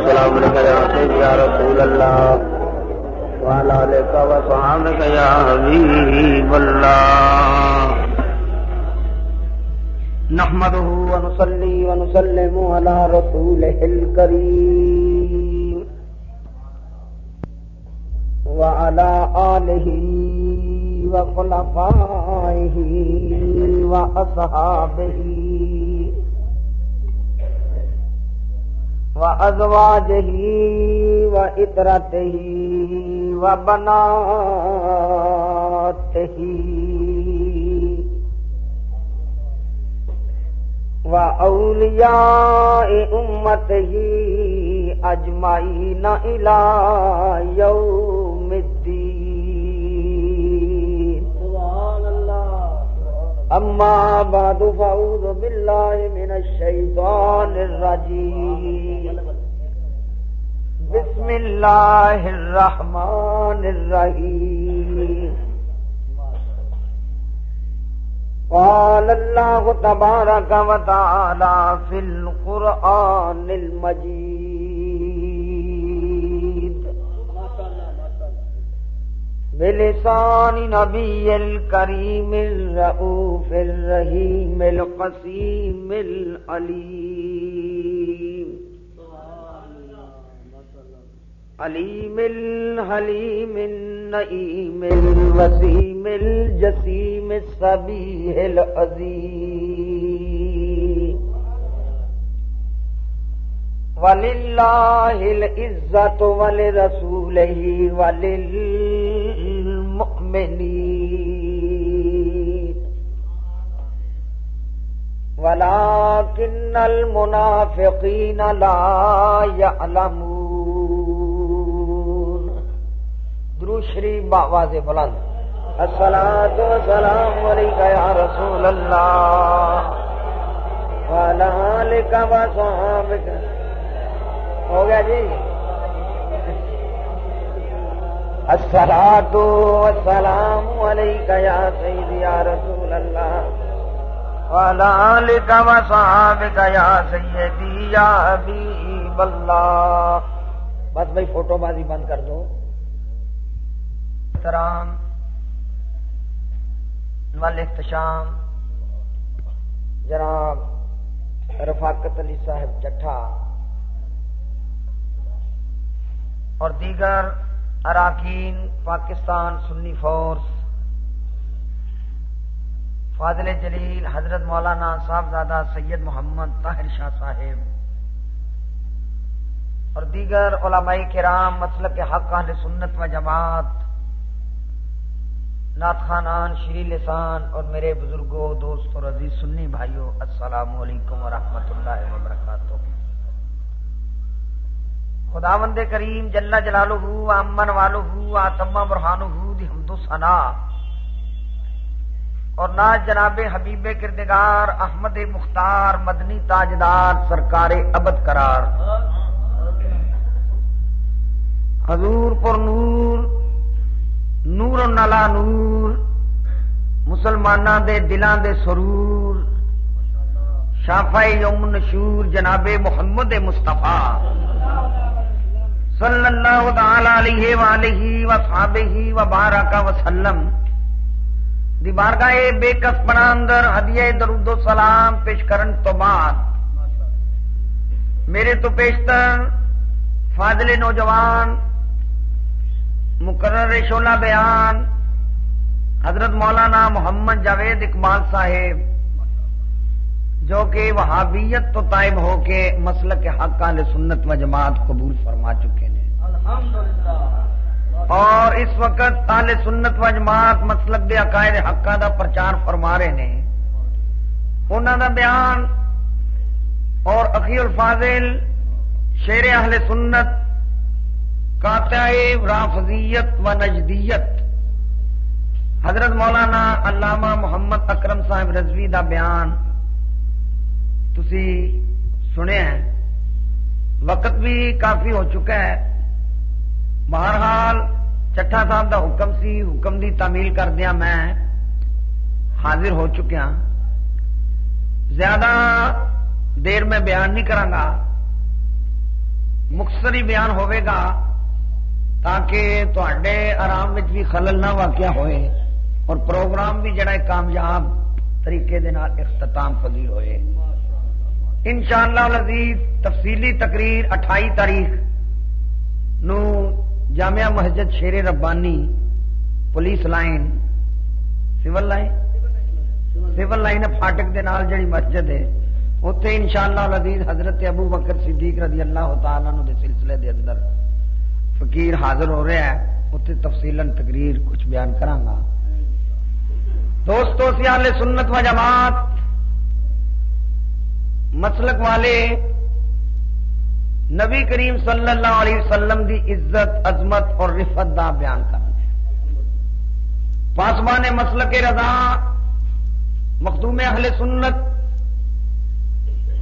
وسلام يا سيدي يا رسول الله وعلى آلك وصحابك يا حبيب الله نحمده ونصلي ونسلم على رسوله الكريم وعلى آله وخلفائه وأصحابه وأزواجه وإطرته وبناته. وأولياء أمته أجمعين إلى يوم الدين. أما بعد فأعوذ بالله من الشيطان الرجيم. بسم الله الرحمن الرحيم. قال الله تبارك وتعالى في القرآن المجيد. بلسان نبي الكريم الرؤوف الرحيم القسيم العليم علیم الحلیم النعیم الوسیم الجسیم السبیح العظیم. وللہ العزت ولرسولہ وللمؤمنین ولكن المنافقين لا يعلمون. درو شریف باواز بلند. السلام تو سلام علیکہ یا رسول اللہ. وعلى وصحابك ہو گیا جی؟ السلام والسلام علیکہ یا سیدی یا رسول اللہ وعلى وصحابك یا سیدی یا حبیب اللہ بس بھائی فوٹو بازی بند کر دو. احترام وال احتشام جناب رفاقت علی صاحب چٹھا اور دیگر اراکین، پاکستان، سنی فورس۔ فاضل جلیل، حضرت مولانا صاحبزادہ سید محمد طاہر شاہ صاحب۔ اور دیگر علماء کرام مطلب مسلک کے حق اہل سنت و جماعت۔ نات خانان، شری لسان اور میرے بزرگوں دوستوں عزیز سنی بھائیوں، السلام علیکم ورحمۃ اللہ وبرکاتہ۔ خدا مند کریم جلا جلالو ہو امن والو ہو آتما برہانو ہو دی حمد و ثنا۔ اور نا جناب حبیب کردگار احمد مختار مدنی تاجدار سرکار ابد قرار۔ حضور پر نور نور نلا نور مسلمانوں دے دلان دے سرور۔ شافا یوم نشور جناب محمد مستفا صلی اللہ تعالی علیہ وآلہ وصحابہ وبارک وسلم دی بارگاہ بے کس بنا اندر ہدیہ درود و سلام پیش کرن تو بعد میرے تو پیشتر فاضل نوجوان مقرر شولہ بیان حضرت مولانا محمد جاوید اقبال صاحب جو کہ وہابیت تو طائب ہو کے مسل کے حق سنت و جماعت قبول فرما چکے ہیں۔ اور اس وقت آل سنت و جماعت مسلک دے عقائد حقا دا پرچار فرما رہے ہیں۔ انہوں دا بیان اور اخی الفاظل شیر اہل سنت رافضیت و نجدیت حضرت مولانا علامہ محمد اکرم صاحب رضوی دا بیان تسی سنے ہیں، وقت بھی کافی ہو چکا ہے۔ بہرحال چٹھا صاحب دا حکم سی، حکم دی تعمیل کردیا میں حاضر ہو چکیا ہاں۔ زیادہ دیر میں بیان نہیں کروں گا۔ مختصر ہی بیان ہوئے گا تاکہ تے آرام بھی خلل نہ واقع ہوئے اور پروگرام بھی جڑا کامیاب طریقے دے نال اختتام پذیر ہوئے۔ ان شاء اللہ تفصیلی تقریر اٹھائی تاریخ نو جامعہ مسجد Sher Rabbani police line, civil line? Civil line فاٹک دے نال جڑی مسجد ہے اتنے ان شاء اللہ حضرت ابو بکر صدیق رضی اللہ تعالیٰ دے سلسلے دے اندر فقیر حاضر ہو رہا ہے اتنے تفصیل تقریر کچھ بیان کرانگا دوستو سیال سنت و جماعت مسلک والے نبی کریم صلی اللہ علیہ وسلم دی عزت، عظمت اور رفت دا بیان کر پاسمان مسلک رضا، مخدوم اہل سنت،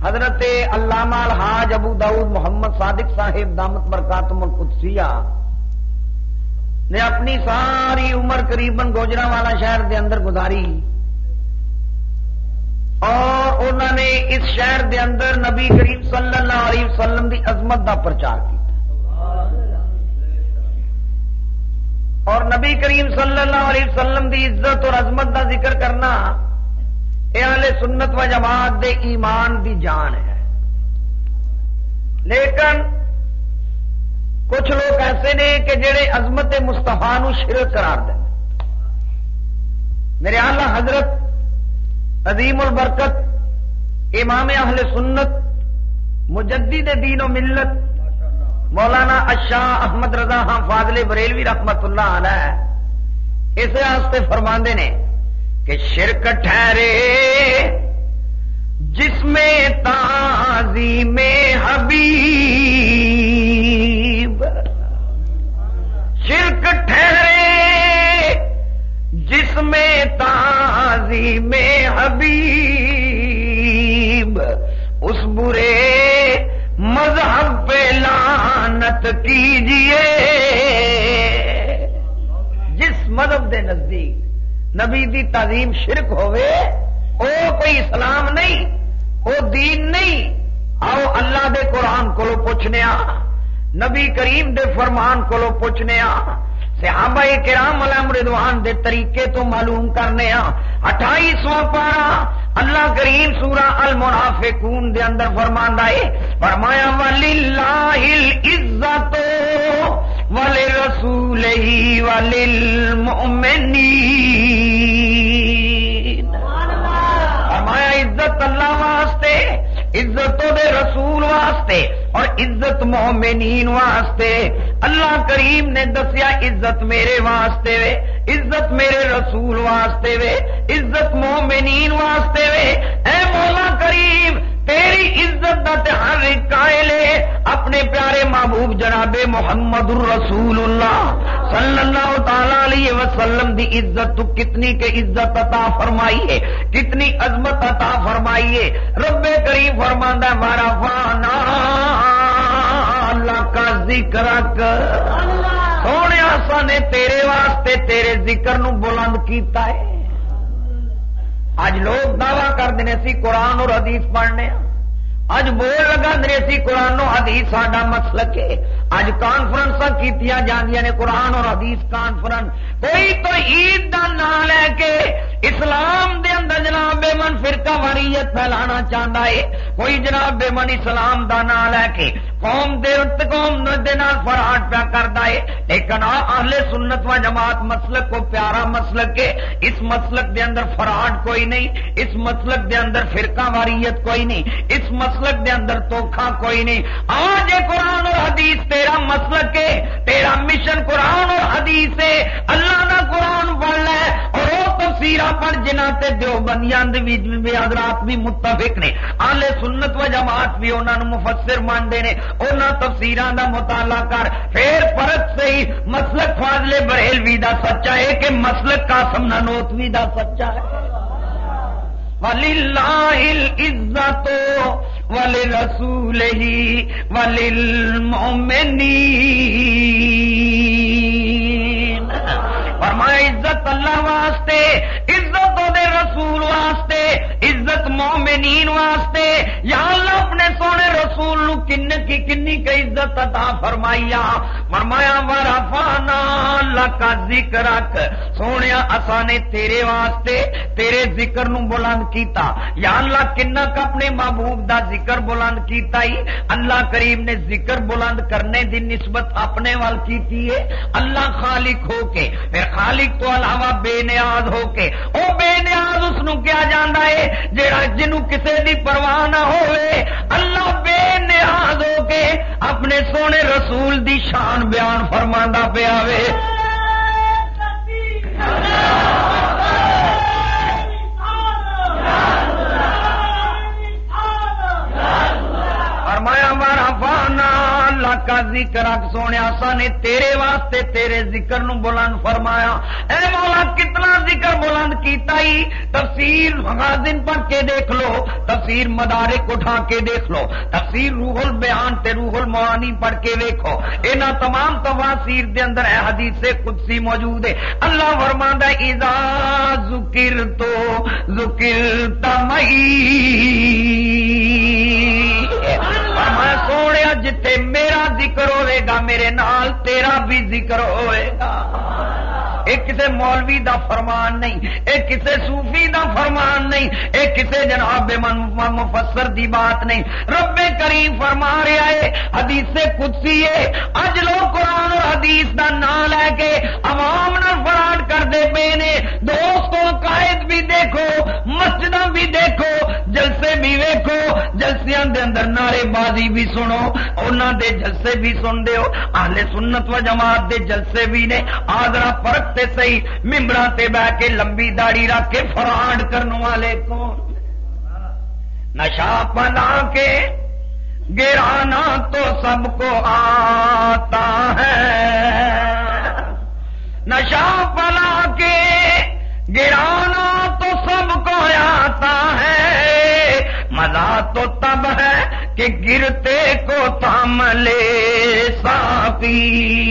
حضرت علامہ الحاج ابو داؤد محمد صادق صاحب دامت برکاتم القدسیہ نے اپنی ساری عمر قریباً گوجرا والا شہر دے اندر گزاری۔ اور انہوں نے اس شہر دے اندر نبی کریم صلی اللہ علیہ وسلم دی عظمت دا پرچار کیا اور نبی کریم صلی اللہ علیہ وسلم دی عزت اور عظمت دا ذکر کرنا یہ سنت و جماعت دے ایمان دی جان ہے۔ لیکن کچھ لوگ ایسے نے کہ جڑے عظمت مستفا شرک قرار دیں میرے آلہ حضرت عظیم البرکت، امام اہل سنت، مجدد دین و ملت، مولانا اشاہ احمد رضا ہاں فاضل بریلوی رحمت اللہ علیہ، اس واسطے فرماندے نے کہ شرک ٹھہرے، جس میں تازی میں حبیب، شرک ٹھہرے، جس میں تازی میں حبیب، اس برے مذہب پہ لانت کیجیے۔ جس مذہب دے نزدیک نبی دی تعظیم شرک ہوئے او کوئی اسلام نہیں، او دین نہیں۔ آؤ اللہ دے قرآن کو پوچھنے آ نبی کریم دے فرمان کو پوچھنے آ صحابہ کرام علیہ رضوان دے طریقے تو معلوم کرنے آ اٹھائیسواں پارا اللہ کریم سورہ المنافقون دے اندر فرماندا ہے، فرمایا وللہ العزت ول رسول ہی فرمایا، عزت اللہ واسطے عزت دے رسول واسطے اور عزت مومنین واسطے۔ اللہ کریم نے دسیا عزت میرے واسطے وے، عزت میرے رسول واسطے وے، عزت مومنین واسطے وے۔ اے مولا کریم، تیری عزت کا تہار قائل ہے۔ اپنے پیارے محبوب جناب محمد الرسول اللہ صلی اللہ تعالی علیہ وسلم دی عزت تو کتنی کے عزت عطا فرمائی ہے، کتنی عظمت عطا فرمائی ہے۔ رب کریم فرماندہ مارا فانا کا ذکر سونے آسا نے تیرے واسطے تیرے ذکر نو بلند کیتا ہے۔ اج لوگ دعوی کرتے ہیں سی قرآن اور حدیث پڑھنے۔ اج بول لگا سی قرآن حدیث ساڈا مسلک ہے۔ اج کانفرنس کی جانیا نے قرآن اور حدیث کانفرنس۔ کوئی تو عید کا نام لے کے اسلام دے اندر جناب بے من فرقہ واریت پھیلانا چاہتا ہے۔ کوئی جناب بے من اسلام دا نام لے کے قوم دے قوم دے نال فراٹ پیا کرتا ہے۔ لیکن اہل سنت و جماعت مسلک کو پیارا مسلک ہے۔ اس مسلک دے اندر فراٹ کوئی نہیں۔ اس مسلک دے اندر فرقہ واریت کوئی نہیں۔ اس مسلک دے اندر توکھا کوئی نہیں۔ آج قرآن اور حدیث تیرا مسلک ہے۔ تیرا مشن قرآن اور حدیث ہے۔ اللہ کا قرآن پڑھ لے اور وہ تفسیر پڑھ جنہ تے دیو بندیاں حضرات بھی متفق نے۔ آلے سنت و جماعت بھی انہوں نے مفسر مانتے ہیں انہوں تفسیر کا مطالعہ کر۔ پھر پرت سے ہی مسلک فاضلے بریلوی دا سچا ہے کہ مسلک قاسم نانوتوی دا سچا ہے۔ وَلِلَّهِ الْعِزَّةُ وَلِلْرَسُولِهِ وَلِلْمُؤْمِنِينَ فرمایا عزت اللہ واسطے دے رسول واسطے، عزت مومنین واسطے۔ یا اللہ اپنے سونے رسول نو کن کی کنی کی عزت عطا فرمائیا فرمایا ورفانا لکا ذکر سونے اصا نے تیرے واسطے تیرے ذکر نو بلند کیتا۔ یا اللہ، کنا اپنے محبوب دا ذکر بلند کیتا ہی؟ اللہ کریم نے ذکر بلند کرنے دی نسبت اپنے وال کیتی ہے۔ اللہ خالق ہو کے، پھر خالق تو علاوہ بے نیاز ہو کے، او بے نیاز اس کیا جانا ہے جڑا جنوں کسے دی پرواہ نہ ہوئے اللہ بے نیاز ہو کے اپنے سونے رسول دی شان بیان فرما پیا کا ذکر سونے سا نے تیرے واسطے تیرے ذکر نو بلند فرمایا۔ اے مولا، کتنا ذکر بلند کیتا ہی؟ تفسیر مغازن پڑھ کے دیکھ لو، تفسیر مدارک اٹھا کے دیکھ لو، تفسیر روح البیان تے روح المعانی پڑھ کے دیکھو انہاں تمام تفاسیر دے اندر اے حدیث قدسی موجود ہے۔ اللہ فرماندا ہے، اذا ذکر تو ذکر تمئی میں سونے جتھے میرا ذکر ہوئے گا؟ میرے نال تیرا بھی ذکر ہوئے گا۔ ایک کسے مولوی دا فرمان نہیں ایک کسے صوفی دا فرمان نہیں ایک کسے جناب مفسر دی بات نہیں۔ رب کریم فرما رہا ہے، حدیث سے قدسی ہے۔ اج لوگ قرآن اور حدیث دا نام لے کے عوام نہ فراڈ کر دے پے نے۔ دوستوں قائد بھی دیکھو مسجد بھی دیکھو، جلسے بھی ویکو جلسیاں دے اندر نعرے بازی بھی سنو، انہاں دے جلسے بھی سن دیو۔ اہل سنت و جماعت دے جلسے بھی نے۔ آدرا فرق تے سہی ممبرا تے بہ کے لمبی داڑی رکھ کے فراڈ کرنے والے کون نشا پلا کے گرانا تو سب کو آتا ہے۔ نشا پلا کے گرانا تو سب کو آتا ہے۔ مزہ تو تب ہے کہ گرتے کو تھام لے صافی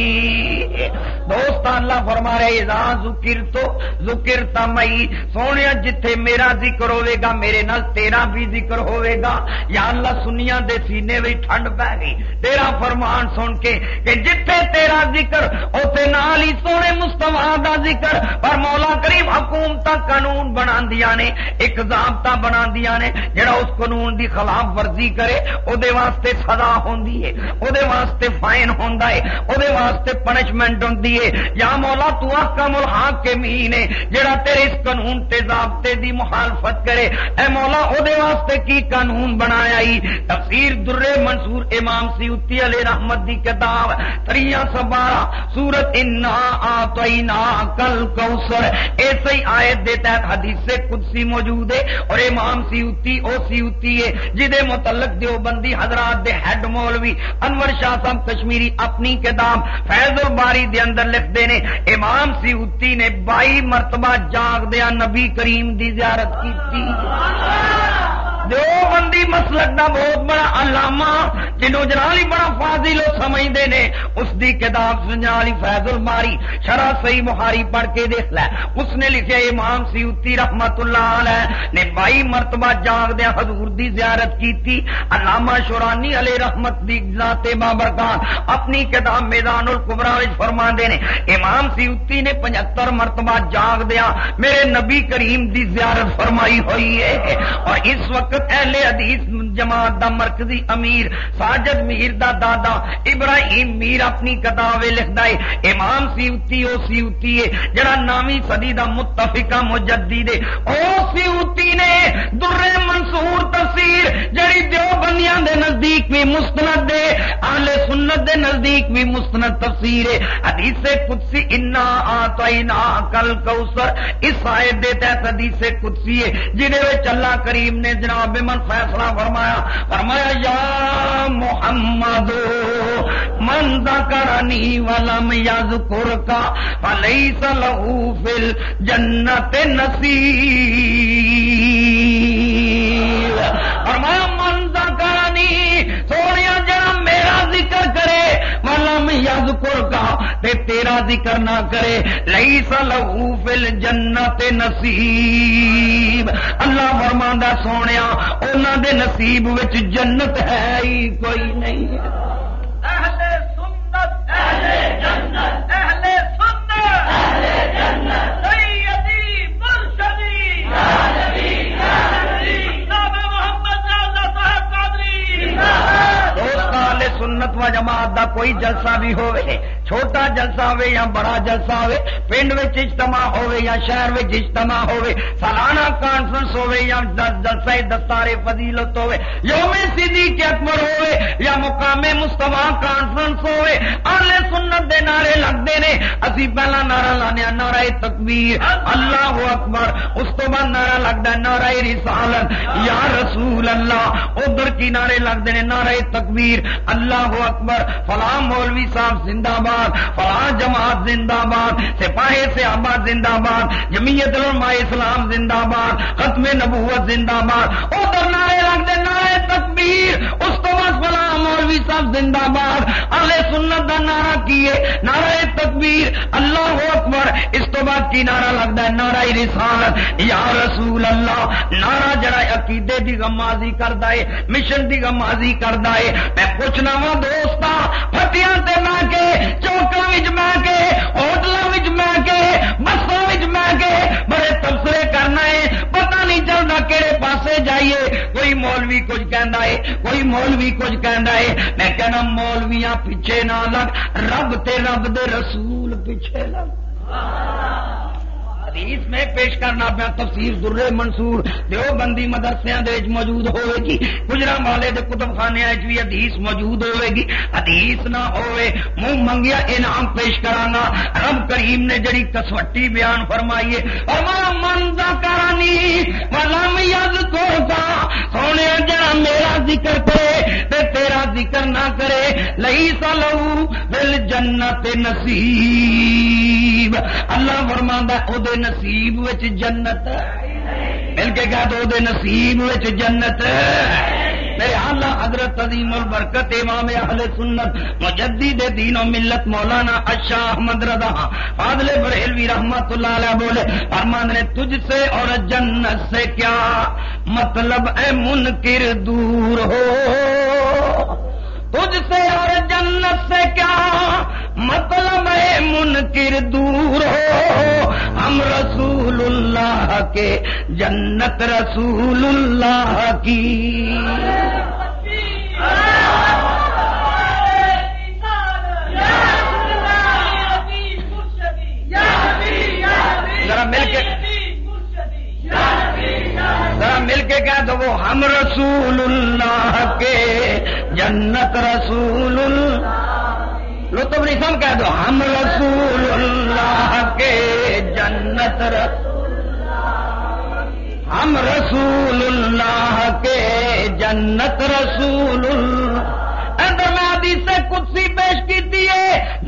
دوست اللہ فرما رہے ذکر تو ذکر تمئی سونے، جتھے میرا ذکر ہوے گا، میرے نال تیرا بھی ذکر ہوے گا۔ یا اللہ سنیا دے سینے بھی ٹھنڈ پی گئی۔ تیرا فرمان سن کے کہ جتھے تیرا ذکر اوتے نال ہی سونے مستفا دا ذکر۔ پر مولا کریم حکومت قانون بنا دیا نے، ایک ضابطہ بنا دیا نے، جڑا اس قانون دی خلاف ورزی کرے او دے واسطے سزا ہوندی ہے او دے واسطے فائن ہوندا ہے او دے واسطے پنشمنٹ ہوندی ہے۔ یا مولا تو کم الحاق کے مہینے جڑا تیرے اس قانون تے ضابطے دی مخالفت کرے۔ اے مولا او دے واسطے کی قانون بنایا ہی تفسیر در منصور امام سیوتی علیہ رحمت دی کتاب تریا سو بارہ، سورت انا آتینا کل کوثر۔ ایسے ہی آیت دے تحت حدیث قدسی موجود ہے اور امام سیوتی او سیوتی ہے، جدے متعلق دیوبندی حضرات دے ہیڈ مولوی انور شاہ صاحب کشمیری اپنی کتاب فیض الباری دے اندر لکھتے ہیں امام سی نے بائی مرتبہ جاگ دیا نبی کریم دی زیارت کی بندی مسلک دا بہت بڑا علامہ جنہوں جنالی بڑا فاضل سمجھتے نے، اس دی کتاب سنجالی فیض الماری شرح صحیح بخاری پڑھ کے دیکھ لے۔ اس نے لکھے امام سیوتی رحمت اللہ علیہ نے بائی مرتبہ جاگ دیا حضور دی زیارت کی تھی علامہ شورانی علیہ رحمت دی ذات بابرکان اپنی کتاب میدان القبرا فرما دے نے، امام سیوتی نے پچہتر مرتبہ جاگ دیا۔ میرے نبی کریم دی زیارت فرمائی ہوئی ہے۔ اور اس وقت اہل حدیث جماعت دا مرکزی امیر ساجد میر دا دادا ابراہیم میر اپنی کتاب لکھتا ہے۔ امام سیوتی او سیوتی ہے۔ جڑا نامی صدی دا متفقہ مجدد ہے او سیوتی نے در منصور تفسیر جڑی دیوبندیاں دے نزدیک بھی مستند دے اہل سنت دے نزدیک بھی مستند تفسیر ہے۔ حدیث قدسی انا آتینا کل کوثر اس آیت دے تحت حدیث قدسی ہے جنہیں اللہ کریم نے جناب من فیصلہ فرمایا۔ فرمایا، یا محمد، من ذکرنی ولم یذکر کا فلیس لہو فی الجنت نصیب فرمایا، من ذکرنی سونیا ذکر کرے ولم یذکر کا تے تیرا ذکر نہ کرے لئی سلو فل جنت نصیب اللہ فرماندہ سونے انہوں دے نصیب وچ جنت ہے ہی کوئی نہیں۔ اہل سنت اہل جنت اہل سنت۔ اہل جنت۔ سیدی مرشدی۔ سنت و جماعت دا کوئی جلسہ بھی ہوئے، چھوٹا جلسہ ہوئے یا بڑا جلسہ ہوئے، پنڈ اجتماع ہوئے یا شہر میں اجتماع ہوئے سالانہ کانفرنس ہوئے یا جلسہ دستارے فضیلت ہوئے، یوم سیدھی کے اکبر ہوئے یا مقام مستفا کانفرنس ہوئے آلے سنت دے نعرے لگتے نے اسی پہلا نعرہ لانے نعرہ تکبیر، اللہ اکبر، اس تو بعد نعرہ لگتا ہے، نعرہ رسالت۔ یا رسول اللہ، ادھر کی نعرے لگتے ہیں، نعرہ تکبیر اللہ اکبر، فلاں مولوی صاحب زندہ باد، فلاں جماعت زندہ باد، سپاہی سے آباد زندہ باد جمیت الما اسلام زندہ باد، ختم نبوت زندہ باد۔ ادھر نعرے لگتے نعرے تکبیر، اس تو بعد فلاں مولوی صاحب زندہ باد۔ اہل سنت کا نعرہ کیے نعرہ تکبیر، اللہ اکبر، اس تو بعد کی نعرہ لگتا ہے؟ نعرہ رسالت۔ یا رسول اللہ، نعرہ جڑا عقیدے دی غمازی کرتا ہے، مشن دی غمازی کرتا ہے۔ میں پوچھنا وا دوست پتیاں تے میں کے چوکوں میں کے ہوٹلوں میں کے بسوں میں کے بڑے تبصرے کرنا ہے پتہ نہیں چلتا کہڑے پاسے جائیے کوئی مولوی کچھ کہندا ہے کوئی مولوی کچھ کہندا ہے میں کہنا مولویاں پیچھے نہ لگ رب تے رب دے رسول پیچھے لگ حدیث میں پیش کرنا پیا، تفسیر در منصور دیو بندی مدرسے موجود ہوئے گی، گجرا والے دے کتب خانے بھی حدیث موجود ہوئے گی۔ حدیث نہ ہوئے منہ منگیا انعام پیش کرانا۔ رب کریم نے جڑی کسوٹی بیان فرمائیے ہمارا من کرانی ولم یز کو سونے، جڑا میرا ذکر کرے تے تیرا ذکر نہ کرے لئی سلو بل جنت نصیب۔ اللہ فرماندا او دے نصیب وچ جنت۔ مل کے کہہ دو دے نصیب وچ جنت۔ میرے اللہ حضرت عظیم البرکت امام اہل سنت، مجدد دین و ملت مولانا اشاہ احمد رضا، فاضل بریلوی رحمت اللہ علیہ بولے، فرمان نے تجھ سے اور جنت سے کیا مطلب اے منکر دور ہو۔ تجھ سے اور جنت سے کیا مطلب ہے منکر دور ہو ہم رسول اللہ کے جنت رسول اللہ کی ذرا مل کے ذرا مل کے کہہ دو وہ ہم رسول اللہ کے، جنت رسول اللہ لطف نہیں کہہ دو، ہم رسول اللہ کے، جنت رسول ہم رسول اللہ کے، جنت رسول ادھر میں آدھی سے کچھ پیش کی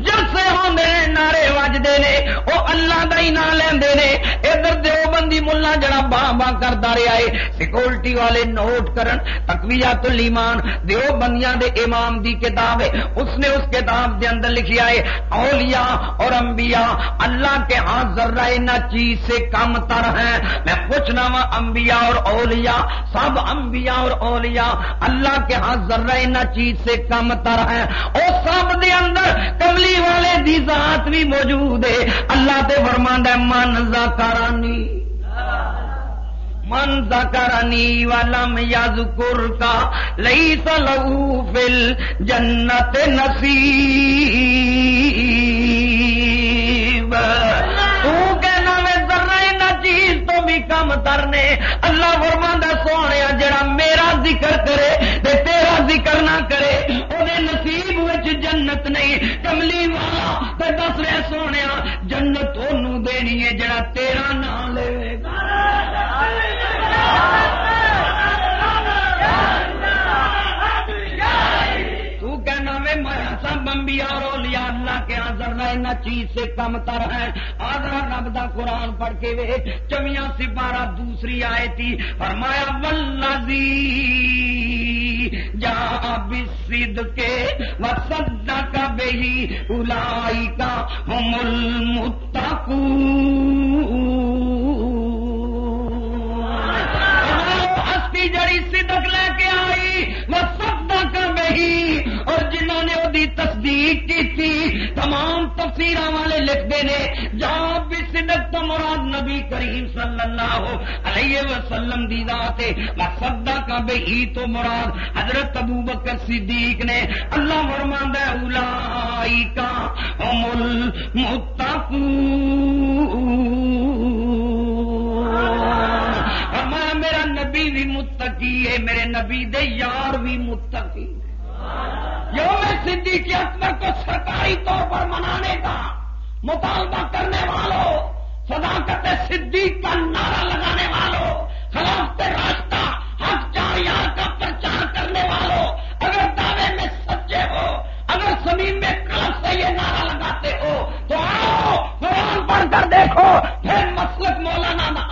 جلسے ہوتے ہیں نعرے وجدے نے وہ اللہ کا ہی نام لے ادھر دو بندی ملا جڑا باں باں کرتا رہا ہے سیکورٹی والے نوٹ کرن تقویات الایمان دیو بندیاں دے امام دی کتاب ہے اس نے اس کتاب دے اندر لکھیا ہے اولیاء اور انبیاء اللہ کے ہاں ذرہ نہ چیز سے کم تر ہیں میں پوچھنا وا انبیاء اور اولیاء سب انبیاء اور اولیاء اللہ کے ہاں ذرہ نہ چیز سے کم تر ہیں او سب دے اندر کملی والے دی ذات بھی موجود ہے اللہ تے فرماندا ہے من ذکرانی من ذکرنی ولم یذکر کا لیس لہو فل جنت نصیب۔ تو کہنا میں ذرہ نہ چیز تو بھی کم ترنے۔ اللہ فرماندا سونے جڑا میرا ذکر کرے تے تیرا ذکر نہ کرے او نصیب وچ جنت نہیں۔ کملی والا تے دس رہے سونے، جنت چیز سے کم تر ہے۔ آدر رب دا قرآن پڑھ کے وے چویاں سپارہ دوسری آئے تھی فرمایا ولزی جا بد کے وسدا کا بے ہی الائی کا مل متقو ہستی جڑی صدق لے کے آئی وہ سب کا ہی اور جنہوں نے وہی تصدیق کی تھی تمام تفصیل والے لکھتے ہیں جہاں بھی صدق تو مراد نبی کریم صلی اللہ علیہ وسلم دی ذات ہے۔ کا بے ہی تو مراد حضرت ابو بکر صدیق نے۔ اللہ فرماند ہے اولائی کا امل متقون میرا نبی بھی متقی ہے، میرے نبی دے یار بھی متقی۔ یوم سندھی کی عصمت کو سرکاری طور پر منانے کا مطالبہ کرنے والوں، صداقت صدیق کا نعرہ لگانے والوں خلافت راستہ، حق جاریار کا پرچار کرنے والوں، اگر دعوے میں سچے ہو، اگر زمین میں کلف سے یہ نعرہ لگاتے ہو، تو آؤ، قرآن پڑھ کر دیکھو، پھر مسلک مولانا نہ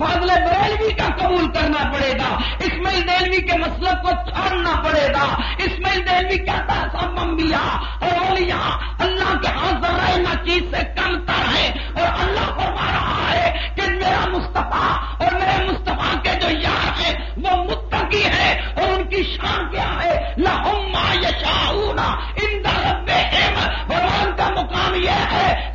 فاضل بریلوی کا قبول کرنا پڑے گا۔ اسماعیل دہلوی کے مسلب کو چھاڑنا پڑے گا۔ اسماعیل دہلوی کہتا ہے، سب ممبیا اور اولیاء، اللہ کے ہاتھ ذرائع نہ چیز سے کمتر ہے اور اللہ کو مارا ہے کہ میرا مصطفیٰ اور میرے مصطفیٰ کے جو یار ہیں، وہ متقی ہے اور ان کی شان کیا ہے؟ لہما یشاؤنا ان رب احمد بھگوان کا مقام یہ ہے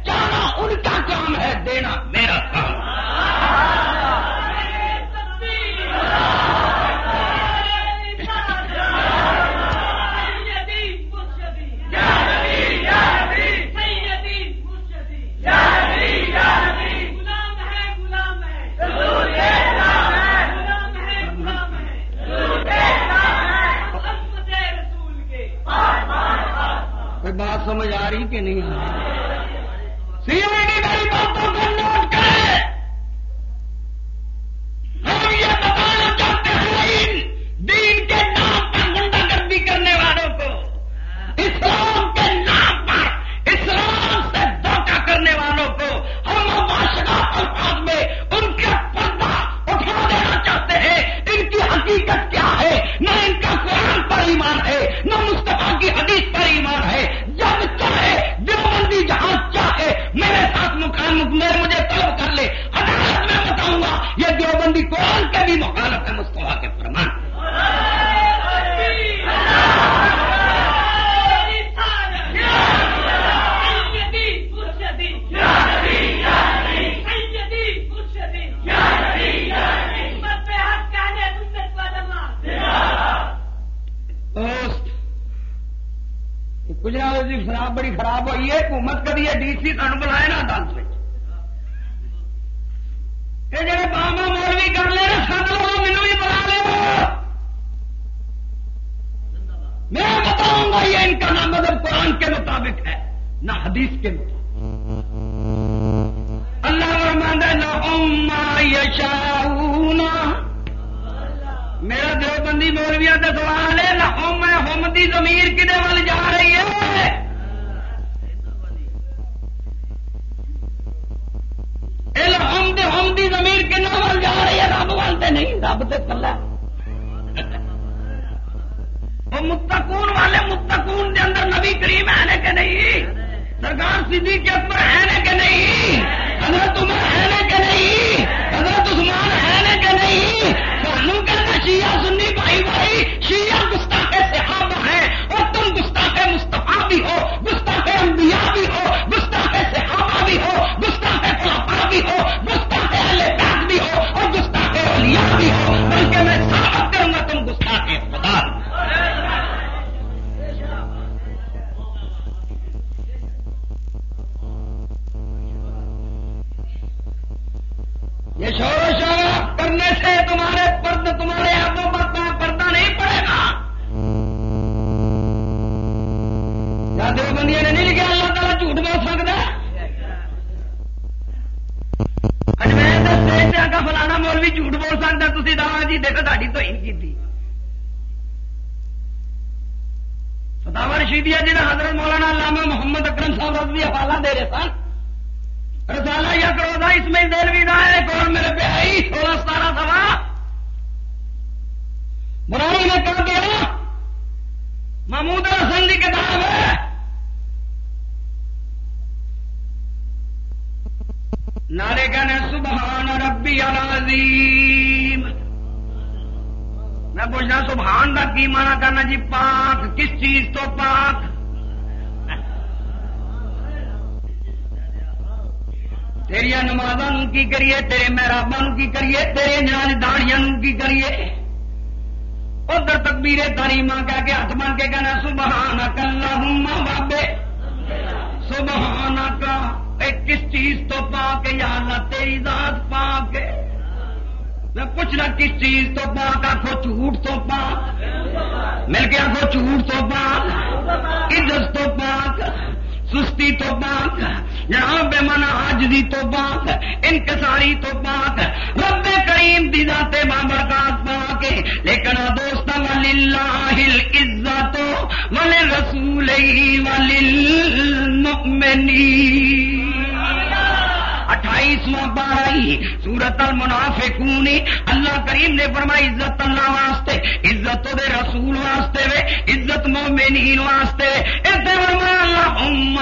نے فرمائی عزت اللہ واسطے، عزت دے رسول واسطے وے، عزت مومنین واسطے اتے فرمایا، اللہم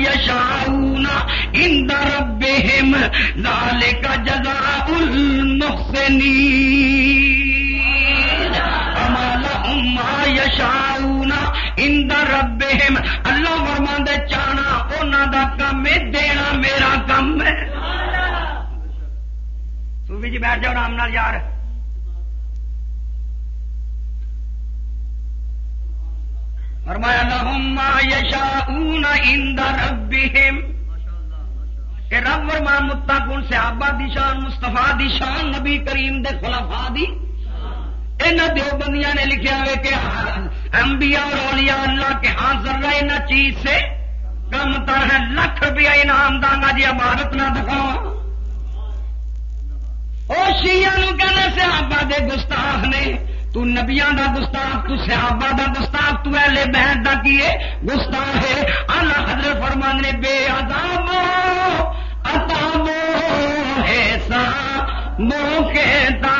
یشاؤون عند ربہم، ذالک جزاء المحسنین یشاؤن عند ربہم۔ اللہ فرماندے، چانا انہاں دا کم ہے، دینا میرا کم ہے۔ صوفی جی بیٹھ جاؤ رام نال یار۔ فرمایا اللہم یشاؤن عند ربہم کہ رب ورما متقون صحابہ دی شان، مصطفیٰ دی شان، نبی کریم دے خلفاء دی ان دیوبندیاں نے لکھا ہوئے کہ انبیاء اور اولیاء اللہ کے حاضر رہے نہ چیز سے۔ کم تر ہے لکھ روپیہ انعام داں جی عبادت نہ دکھاوا او شیعہ نو کہنا صحابہ دے گستاخ نے تو نبیاں دا گستاخ، تو صحابہ دا گستاخ، تو اہل بہن دا کیے گستاخ ہے۔ اللہ حضرت فرمان نے، بے عذاب اتابو ہے سا مو کہتا بے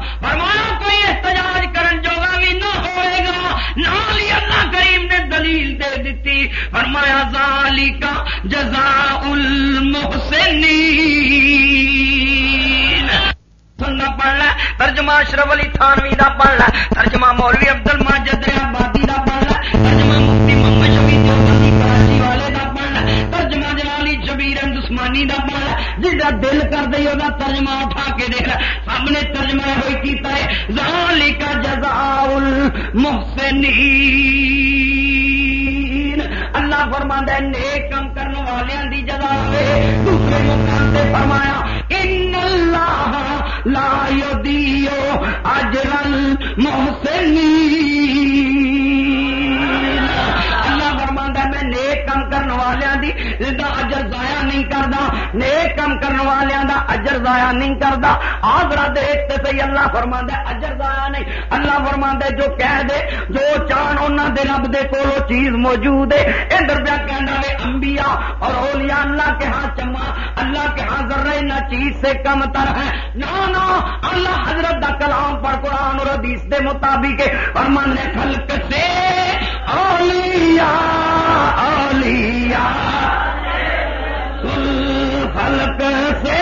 کر فرمایا، کوئی احتجاج کرن جوگا بھی نہ ہوئے گا۔ نال ہی اللہ کریم نے دلیل دے دیتی۔ فرمایا ذالی کا جزاء المحسنین سننا پڑھ لے، ترجمہ اشرف علی تھانوی دا پڑھ لے، ترجمہ مولوی عبد الماجد آبادی دا پڑھ لے، ترجمہ مفتی محمد شفیع دیوبندی کراچی جلالی شبیر دا پڑھ لے جہاں دل کر دے وہ ترجمہ اٹھا کے دیکھ سب نے ترجمہ ہوئی کیتا ہے ذالک جزاء المحسنین اللہ فرماندا ہے نیک کم کرنے والوں دی جزا ہے دوسرے مقام سے فرمایا ان اللہ لا یضیع اجر المحسنین نیک کم کرنے والوں دا اجر ضائع نہیں کردا۔ آدرا دیکھ تے صحیح اللہ فرماندا ہے اجر ضائع نہیں۔ اللہ فرماندا ہے جو کہہ دے، جو چاہن انہاں دے رب دے کولو چیز موجود ہے۔ ادھر پیا کہندا ہے انبیاء اور اولیاء، اللہ کے ہاں چما اللہ کے ہاں ذرہ نہ چیز سے کم تر ہے نہ نہ اللہ حضرت دا کلام پر قرآن اور حدیث دے مطابق اور من نے خلق سے اولیاء اولیاء۔ خلق سے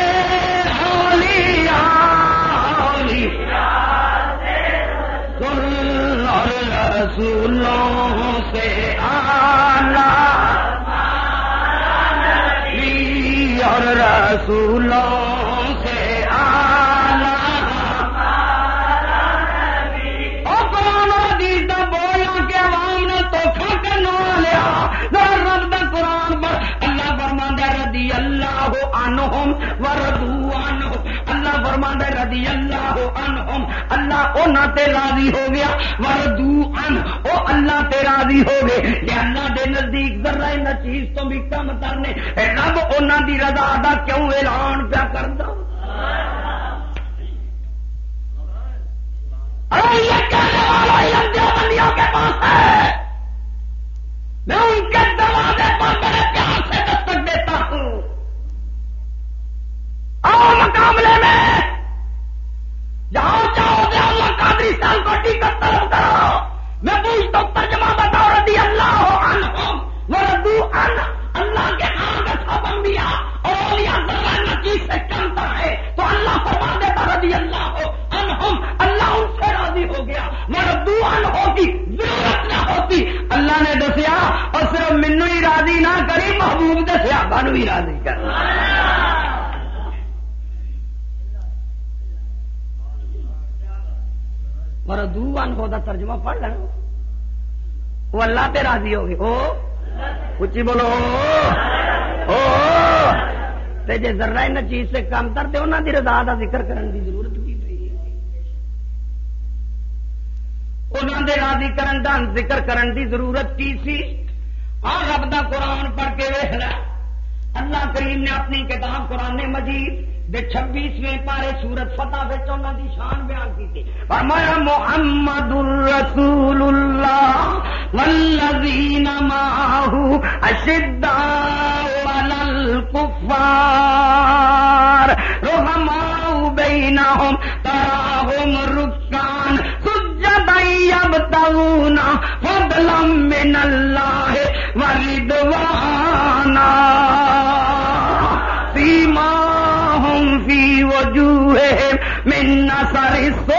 اور رسولوں سے آلہ اور رسولوں عنہم ورضوا عنہ اللہ فرماندا ہے، رضی اللہ عنہم۔ اللہ انہوں تے راضی ہو گیا وردو ان او اللہ تے راضی ہو گئے۔ کہ اللہ دے نزدیک ذرا ان چیز تو بھی کم کرنے۔ رب انہوں دی رضا دا کیوں اعلان پیا کردا؟ کرتا یہ کہنے والا علم دیوبندیوں کے پاس ہے۔ میں ان کے اور مقابلے میں۔ جہاں چاہو گے اللہ قادری سال کو ٹکٹ طلب کرو میں پوچھتا ہوں، ترجمہ بتاؤ، رضی اللہ ہو ان وہ ردو ان اللہ کے نام کا سب دیا اور اولیاء ذرا نچیز سے کمتا ہے۔ تو اللہ فرما دیتا، رضی اللہ ہو ان اللہ ان سے راضی ہو گیا۔ وہ ردو ان ہوگی ضرورت نہ ہوتی۔ اللہ نے دسیا، اور صرف مینو ہی راضی نہ کری، محبوب دسیا بن بھی راضی کر۔ دو ان ہو ترجمہ پڑھ لینا وہ اللہ تے راضی ہو گئے او اچھی بولو۔ او تے جے ذرا ان چیز سے کم کرتے انہوں دی رضا کا ذکر کرنے کی ضرورت کی پی انہوں دے راضی کرن دا ذکر کرن دی ضرورت کی سی؟ ہاں رب دا قرآن پڑھ کے ویخ اللہ کریم نے اپنی کتاب قرآن مجید چھبیسویں پارے سورت فتح انہوں کی شان بیان کی تھی فرمایا، محمد الرسول اللہ والذین معه اشداء على الكفار رحماء بینهم تراهم رکان۔ سجدا یبتغون فضلا من اللہ وردوانا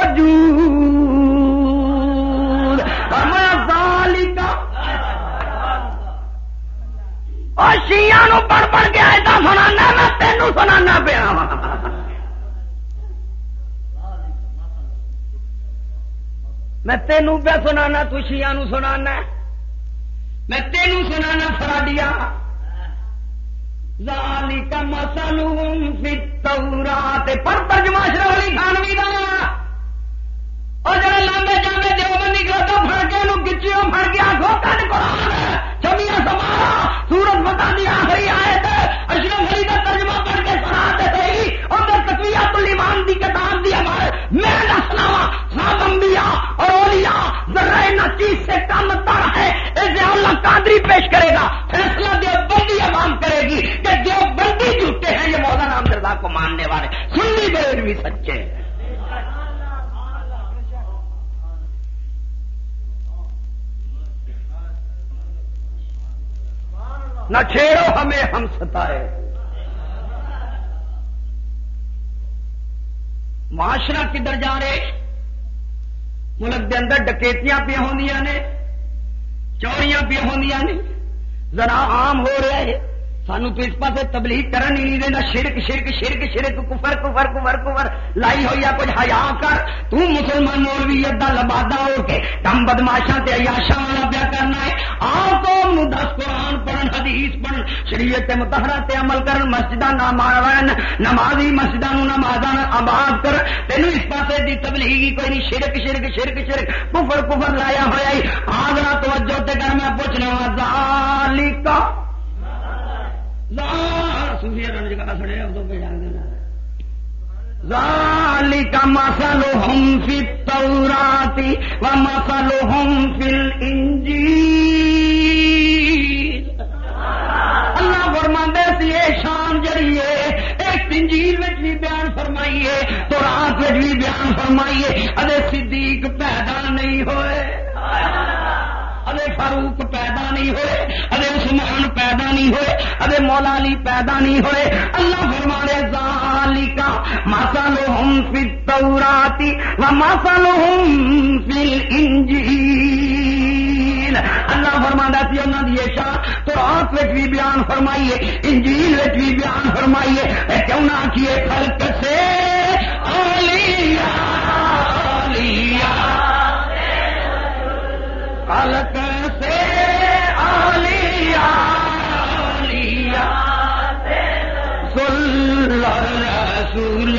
نصر السجود اور شیعہ نو پڑھ پڑھ کے آیتا سنانا میں تینو سنانا پیا میں تینو پہ سنانا، تو شیعہ نو سنانا۔ میں تینو سنانا فراڈیا۔ ذالک مثلهم فی التورات پر ترجمہ شرف علی خانوی دا۔ اور جڑا لامبے جامے دیوبندی گرتا پھڑ کے انہوں گچیوں پھڑ کے آنکھوں کا قرآن چمیاں سمارا سورت بتا دی آخری آیت اشرف علی کا ترجمہ پڑھ کے سنا دے صحیح اور در تقویات الایمان دی کتاب دی ہمارے میں نہ سناوا سب انبیاء اور اولیاء ذرہ نہ چیز سے کم تر ہے۔ اسے اللہ قادری پیش کرے گا۔ فیصلہ دیوبندی عوام کرے گی کہ دیوبندی جھوٹے ہیں، یہ مولانا نام دردا کو ماننے والے۔ سنی بریل بھی سچے ہیں۔ نہ چھیڑو ہمیں، ہم ستائے۔ معاشرہ کدھر جا رہے؟ ملک دے اندر ڈکیتیاں پہ ہوندیاں نے، چوریاں پہ ہوندیاں نے۔ ذرا عام ہو رہا ہے۔ سانو تو اس پاس تبلیغ کرن ہی نہیں دینا، شرک شرک شرک شرک، کفر کفر کفر کفر، لائی ہوئی ہے، کچھ حیا کر۔ تو مسلمان اور بھی ادا لبادا ہو کے کم بدماشا تے عیاشا والا پیا کرنا ہے۔ آ تو دس قرآن پڑھن، حدیث پڑھن، شریعت متحرہ تے عمل کرن، مسجدہ نہ مارن نمازی مسجدہ نو نمازاں آباد کر۔ تینو اس پاسے دی تبلیغی کوئی نہیں۔ شرک شرک شرک شرک، کفر کفر لایا ہوا ہے آگرہ توجہ تے کر میں پوچھنا وا ذالک ذالک مثلهم فی التورات و مثلهم فی الانجیل۔ اللہ فرماندے سی اے شان جڑی ہے، ایک انجیل وچ بھی بیان فرمائیے تو رات وچ بھی بیان فرمائیے ادے صدیق پیدا نہیں ہوئے۔ ادے فاروق پیدا نہیں ہوئے ادے عثمان پیدا نہیں ہوئے ادے مولا علی پیدا نہیں ہوئے۔ اللہ فرمانے ذالکا مثلهم فی التوراتی و مثلهم فی الانجیل۔ اللہ فرمانا سی انہوں نے شان تو رات بھی بیان فرمائیے، انجیل بھی بیان فرمائیے۔ کیوں نہ کیے خلق سے؟ اولیاء اولیاء خلق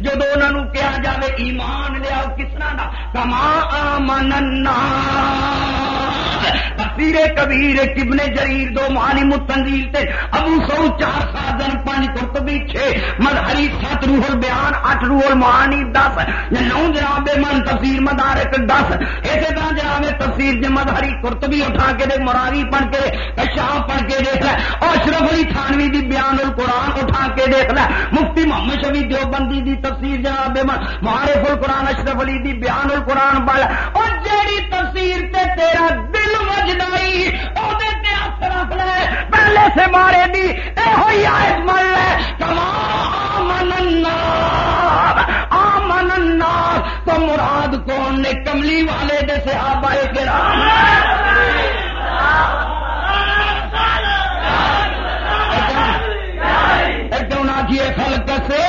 جب انہوں کیا جائے ایمان لیا کس طرح کا کما مننا تفسیر کبیر کبنے جریر دو مانی متنزیل تے، ابو سو چار سادن پانچ قرطبی چھ مدہری سات روح البیان اٹھ روح المعانی دس نو جناب من تفسیر مدارک دس۔ ایسے طرح جناب تفسیر جے مدہری قرطبی اٹھا کے دے، مراوی پڑھ کے کشاف پڑھ کے دیکھ لے، اور اشرف علی تھانوی دی بیان القرآن اٹھا کے دیکھ لے۔ مفتی محمد شفیع دیوبندی دی تفسیر جناب من معارف القرآن اشرف علی دی بیان القرآن بل۔ اور جیڑی تفسیر تے تیرا دل وجدائی ہاتھ رکھ لے پہلے سے مارے دی اے ہوئی آیت مل لے۔ آمن آمن النار تو مراد کون نے کملی والے دے صحابہ کرام؟ کیوں نہ ایک خلق سے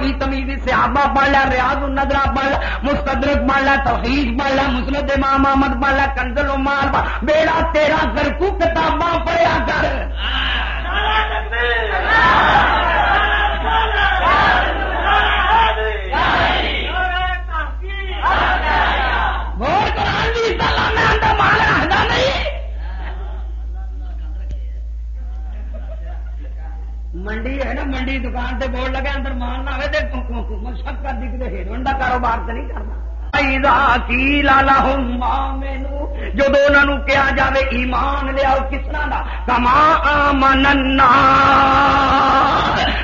اصابہ تمیز صحابہ پڑھ لیا ریاض النظرہ پڑھ لیا مستدرک پڑھ لیا توحید پڑھ لیا مسلط امام احمد پڑھ لیا کنزل عمار بیڑا تیرا گھر کو کتاباں پڑھیا کر۔ منڈی ہے نا منڈی دکان سے بورڈ لگے اندر مال نہ ہوئے سب کا دکھ دے ہیرون کا کاروبار تو نہیں کرنا کی لالا مینو جب انہوں کیا جائے ایمان لیا کس طرح کما مننا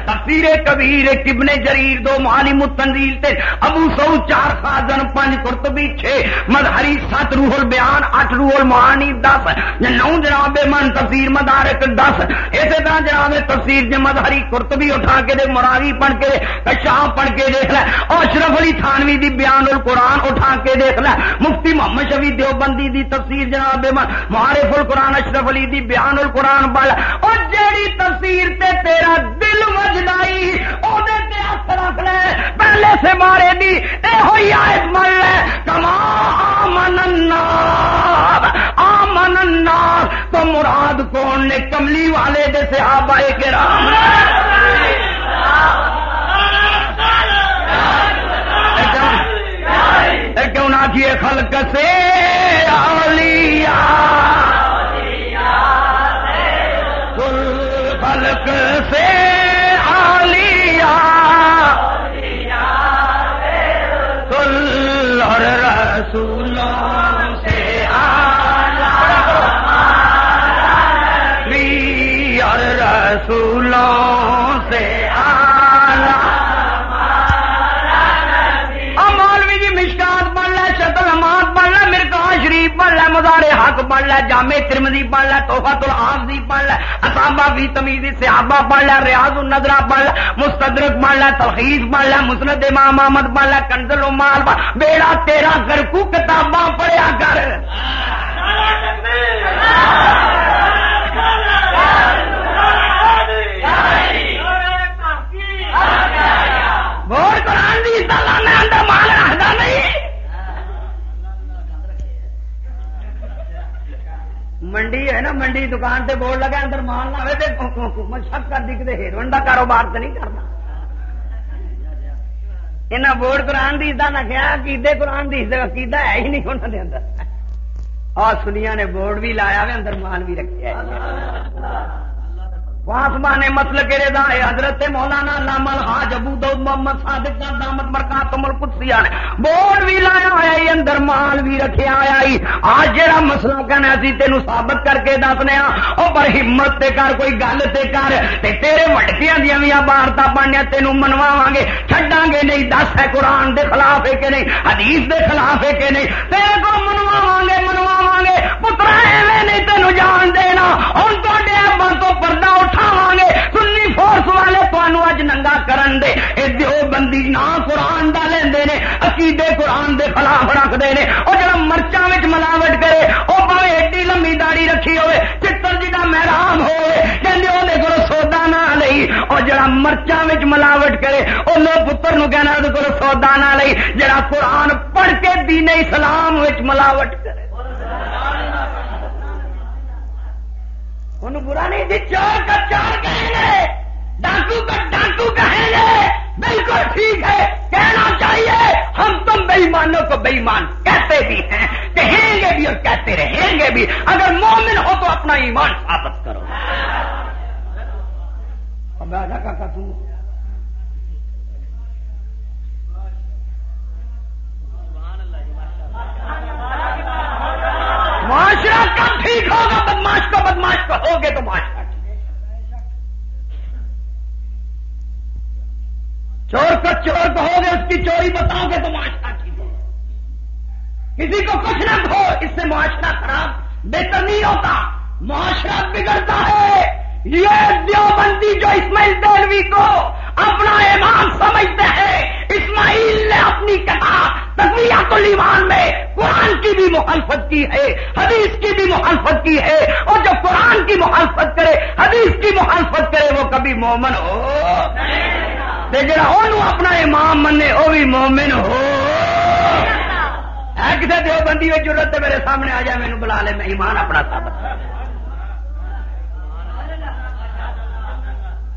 تفسیر کبیر کبنے جریر دو مالی متنزیل تے ابو سو چار خازن پانچ قرطبی چھ مدہری سات روح البیان اٹھ روح المعانی، دس۔ نو جناب من تفسیر مدارک، دس۔ اسی طرح جناب تفسیر جے مدہری قرطبی اٹھا کے دے مراوی پڑھ کے دے، کشاف پڑھ کے دیکھ لے اور اشرف علی تھانوی دی بیان القرآن کے دیکھ لے۔ مفتی محمد شفیع دیوبندی دی تفسیر جناب معارف القرآن، اشرف علی دی بیان القرآن بل۔ اور جیڑی تفسیر تے تیرا دل وجدائی او دے تے ہاتھ رکھ لے۔ پہلے سے مارے دی اے ہوئی آیت مل لے۔ کما آمن النار آمن النار تو مراد کون نے؟ کملی والے دے سے آبائے کرام۔ کیوں نہ کیے خلق سے اولیاء پڑھ لے جامع ترمدی پڑھ لے توفا تو آفزی پڑھ لے اصابہ بھی تمیز صحابہ پڑھ لے ریاض النظرہ پڑھ لے مستدرک پڑھ لے توحید پڑھ لے مسند امام احمد پڑھ لے کنزل عمال بیڑا تیرا کر کو کتاباں پڑھیا کر ووٹ قرآن دی سالانہ اندر مال رہتا نہیں منڈی ہے نا، منڈی دکان سے بورڈ لگا، اندر مال نہ ہوئے سب کا دی دے ہیروئن کا کاروبار تو نہیں کرنا۔ یہاں بورڈ قرآن کی نہ کیا، عقیدے قرآن کی عقیدہ ہے ہی نہیں انہوں نے اندر۔ اور سنیا نے بورڈ بھی لایا ہوئے اندر مال بھی رکھا آسمان مسل مطلب کے رضا ہے، حضرت مولانا لامل حاج ابو دود محمد صادق کا دامت مرکات ملک کتیا نے۔ بورڈ بھی لایا ہوا ہے اندر مال بھی رکھے آیا ہی۔ آج جہاں مسئلہ کہنا سی تینوں ثابت کر کے دسنے وہ پر ہمت تے کر، کوئی گل تے کر۔ تے تیرے مٹکیاں دیا بھی بارتا پانیا تینوں منواو گے۔ چڈا گے نہیں، دس ہے قرآن دے خلاف ہے کہ نہیں، حدیث دے خلاف ہے کہ نہیں۔ تیرے کو منواو گے منواو گے۔ پترا، ایویں نہیں تینوں جان دینا۔ دیو بندی نہ قرآن دا لیندے نے، عقیدے قرآن دے خلاف رکھتے ہیں وہ جڑا مرچا ملاوٹ کرے وہ پہ ایڈی لمبی داڑی رکھی ہوئے، چتر جی کا محرام ہوئے کہ وہ کو سودا نہ لئی۔ اور جڑا مرچا ملاوٹ کرے وہ لو پتر نو کہنا وہ سودا نہ لئی، جڑا قرآن پڑھ کے دین اسلام ملاوٹ کرے۔ انہوں برا نہیں جی چور کا چور کہیں گے ڈاکو کا ڈاکو کہیں گے۔ بالکل ٹھیک ہے، کہنا چاہیے، ہم تم بےمانوں کو بےمان کہتے بھی ہیں، کہیں گے بھی اور کہتے رہیں گے بھی۔ اگر مومن ہو تو اپنا ایمان ثابت کرو۔ کا تم معاشرہ کب ٹھیک ہوگا؟ بدماش کو بدماش کو ہوگے تو معاشرہ چور کو چور کہو گے، اس کی چوری بتاؤ گے تو معاشرہ ٹھیک کسی کو کچھ نہ کہو، اس سے معاشرہ خراب بہتر نہیں ہوتا، معاشرہ بگڑتا ہے۔ یہ دیوبندی جو اسماعیل دولوی کو اپنا ایمان سمجھتے ہیں، اسماعیل نے اپنی کتاب تقویات الایمان میں قرآن کی بھی مخالفت کی ہے، حدیث کی بھی مخالفت کی ہے۔ اور جو قرآن کی مخالفت کرے، حدیث کی مخالفت کرے، وہ کبھی مومن ہو۔ جڑا وہ اپنا امام منے وہ بھی مومن ہو۔ کسی دیو بندی میں ضرورت میرے سامنے آ جائے مینو بلا لے، میں ایمان اپنا ثابت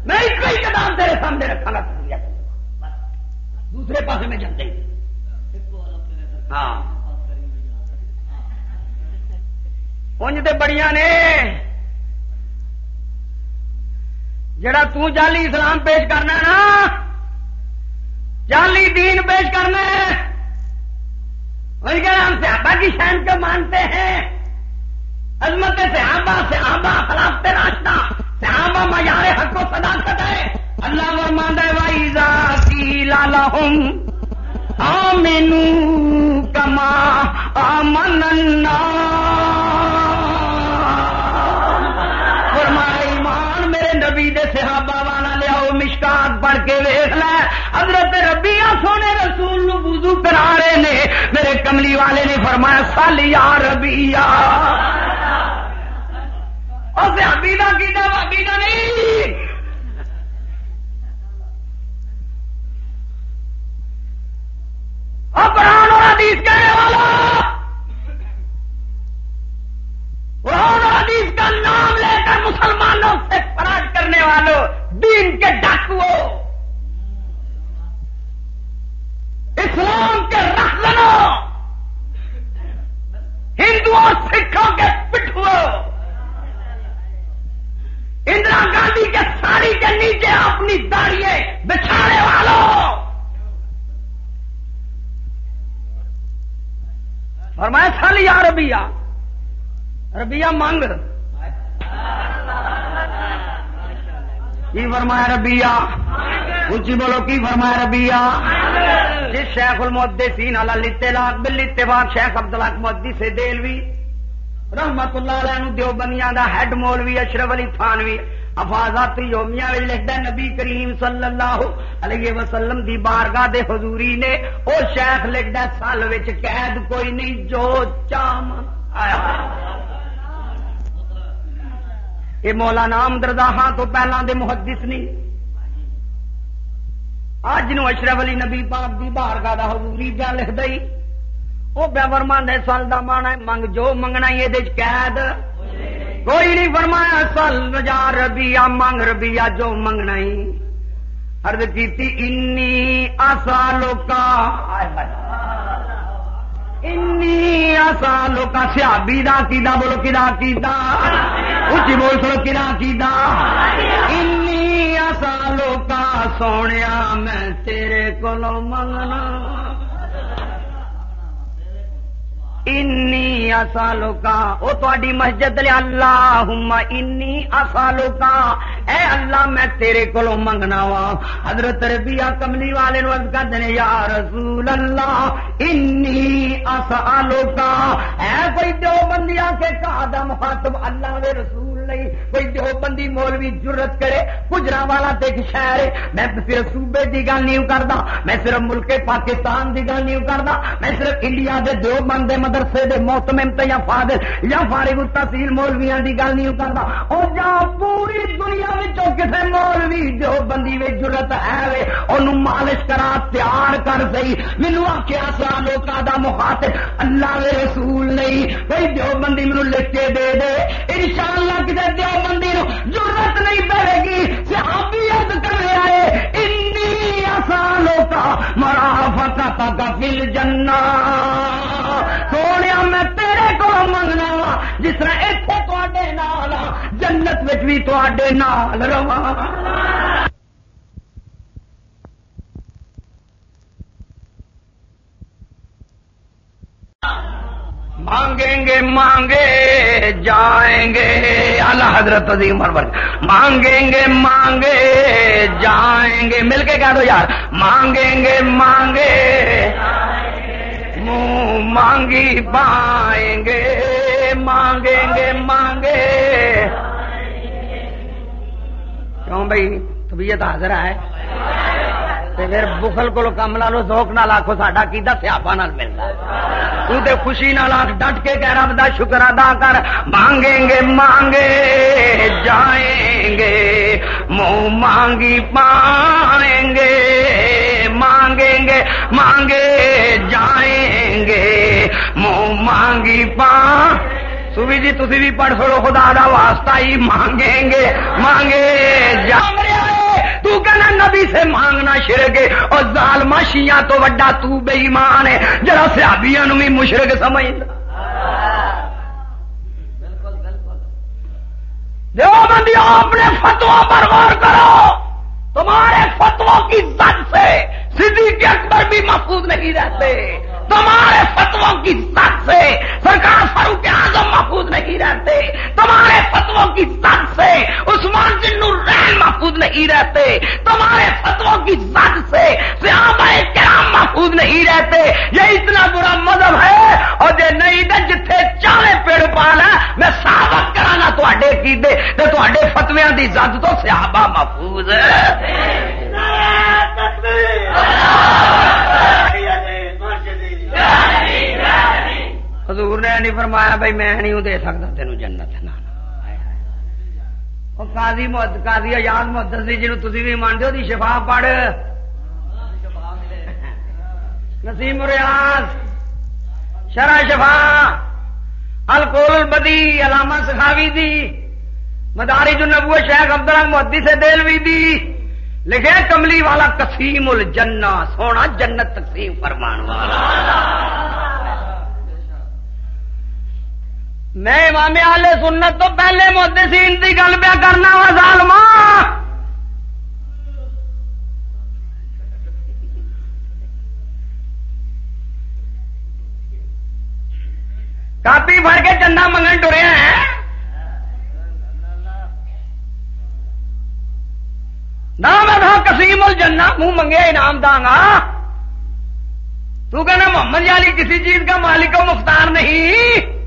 میں ایک ہی تیرے سامنے رکھا گا دوسرے پاس میں جانتے ہی۔ ہاں۔ انج تو بڑی نے۔ جڑا تالی اسلام پیش کرنا نا، جالی دین پیش کرنا وہی کہنا ہم صحابہ کی شان کو مانتے ہیں۔ عظمت صحابہ صحابہ خلاف راستہ صحابہ مزار حق کو سدا ہے۔ اللہ ورمان وائی کی لالا ہوں آمنو کما آمن فرمایا صحابہ والا لیاؤ مشکات پڑھ کے ویخ لے۔ حضرت ربیا سونے رسول نو بوزو کرا رہے نے۔ میرے کملی والے نے فرمایا سال یا ربیا اور صحابی کیتا نہیں۔ قرآن اور حدیث کہنے والا قرآن اور حدیث کا نام لے۔ مسلمانوں سے فراج کرنے والوں دین کے ڈاکو اسلام کے رہنوں ہندو سکھوں کے پٹھو اندرا گاندھی کے ساڑی کے نیچے اپنی داڑیے بچھانے والوں۔ اور میں سال یا ربیا ربیا مانگ کی فرمایا ربیا اچھی بولو، کی فرمایا ربیا جس شیخ المحدثین علی الاتلاق بالاتفاق شیخ عبدالحق محدث سے دلوی رحمت اللہ علیہ دیوبندیاں دا ہیڈ مولوی اشرف علی تھانوی، افاظات یومیہ لکھتا نبی کریم صلی اللہ علیہ وسلم دی بارگاہ دے حضوری نے، او شیخ لکھتا سال وچ قید کوئی نہیں، جو چام یہ مولا نام درداہ تو پہلا دے محدث نہیں اج نو اشرف علی نبی پاک دی بارگاہ دا حضوری پہ لکھ دئی۔ وہ بے فرمان سال دا مانا منگ جو منگنا یہ قید۔ کوئی نہیں فرمایا سل رجا ربیا منگ ربیا جو منگنا ہی ارد کی انی آسا لوکا انی آسا لوکا سیابی دا کیدا، بولو کدا کیدا؟ اچھی بول سو کلا کی سالوں کا سونے میں تیرے کو منگنا۔ انی سالوں کا وہ تاری مسجد لے اللہ انی اصالو کا اے اللہ میں تیرے کو منگنا وا حضرت ربیا کملی والے نو کر دیں یا رسول اللہ انی اصالو کا اے کوئی دو بندیاں کے کا مخاطب اللہ دے رسول نہیں۔ کوئی دو بندی مولوی ضرورت کرے گجرا والا تے شہر میں صرف صوبے دی گل نہیں کرتا میں صرف ملک پاکستان دی گل نہیں کرتا میں صرف انڈیا دے دو بندے مدرسے دے موسم یا فاضل یا فارغ تحصیل مولویا دی گل نہیں کرتا اور جا پوری دنیا کسی مولوی جو بندی میں ضرورت ہے وہ مالش کرا، تیار کر سی مینو آخیا سا لوگ کا مخاطب، اللہ کے رسول نہیں۔ کوئی جو بندی مینو لکھ کے دے۔ دے ان شاء اللہ بندی نو ضرورت نہیں پڑے گی صحابیت کر رہا ہے انی آسانوں کا مرا فکا کا فل جنا۔ سونے میں تیرے کو منگنا جس طرح اتنے تے نال جنت وچ بھی تے نال رواں۔ مانگیں گے، مانگے جائیں گے۔ اللہ حضرت عظیم عمر مانگیں گے، مانگے جائیں گے۔ مل کے کہہ دو یار، مانگیں گے، مانگے منہ مانگی پائیں گے، مانگیں گے، مانگے۔ کیوں بھائی، طبیعت حاضر ہے؟ پھر بخل کو کم لا لو سوک نہ لاکھو ساڈا کی سیاپا نال ملتا تو تے خوشی نہ لاکھ ڈٹ کے کہہ رب دا شکر ادا کر، مانگیں گے، مانگے، جائیں گے منہ مانگی پائیں گے، مانگیں گے، مانگے، جائیں گے منہ مانگی پا سوی جی تھی بھی پڑھ سو خدا دا واسطہ ہی مانگیں گے، مانگے، جائیں تو کہنا نبی سے مانگنا شرک اور ظالما شیاں تو وڈا تو بے ایمان ہے۔ جرا سیابیاں نو بھی مشرک سمجھدا جو بندی اپنے فتوا پر غور کرو۔ تمہارے فتو کی زد سے محفوظ نہیں رہتے تمہارے فتووں کی سات سے سرکار فاروق اعظم محفوظ نہیں رہتے تمہارے فتووں کی سات سے عثمان جن رین محفوظ نہیں رہتے تمہارے فتووں کی سات سے صحابہ کرام محفوظ نہیں رہتے یہ اتنا برا مذہب ہے اور یہ نہیں دے جتھے چالے پیڑ پال ہے میں سابق کرانا تے کی دے تے فتویاں دی زد تو صحابہ محفوظ ہے حضور نے نہیں فرمایا بھائی میں نہیں دے سکتا، تینوں جنت نہ قاضی قاضی آزاد محدت سی جنوب تھی بھی مانتے ہو شفا پڑھ۔ نسیم ریاض شرح شفا، الکول بدی علامہ سخاوی دی مداری جو نبو شیخ عبد اللہ محدی سے دلوی دی۔ لکھے کملی والا کسیم الجنہ سونا جنت تقسیم فرمان والا۔ میں امام آلے سنت تو پہلے محدثین کی گل پیا کرنا وا ظالما کاپی بھر کے چندہ منگن ٹرے ہیں؟ نہ میں کسیم الجنہ، منہ منگے انعام داں گا۔ تو کہنا محمد علی کسی چیز کا مالک و مختار نہیں۔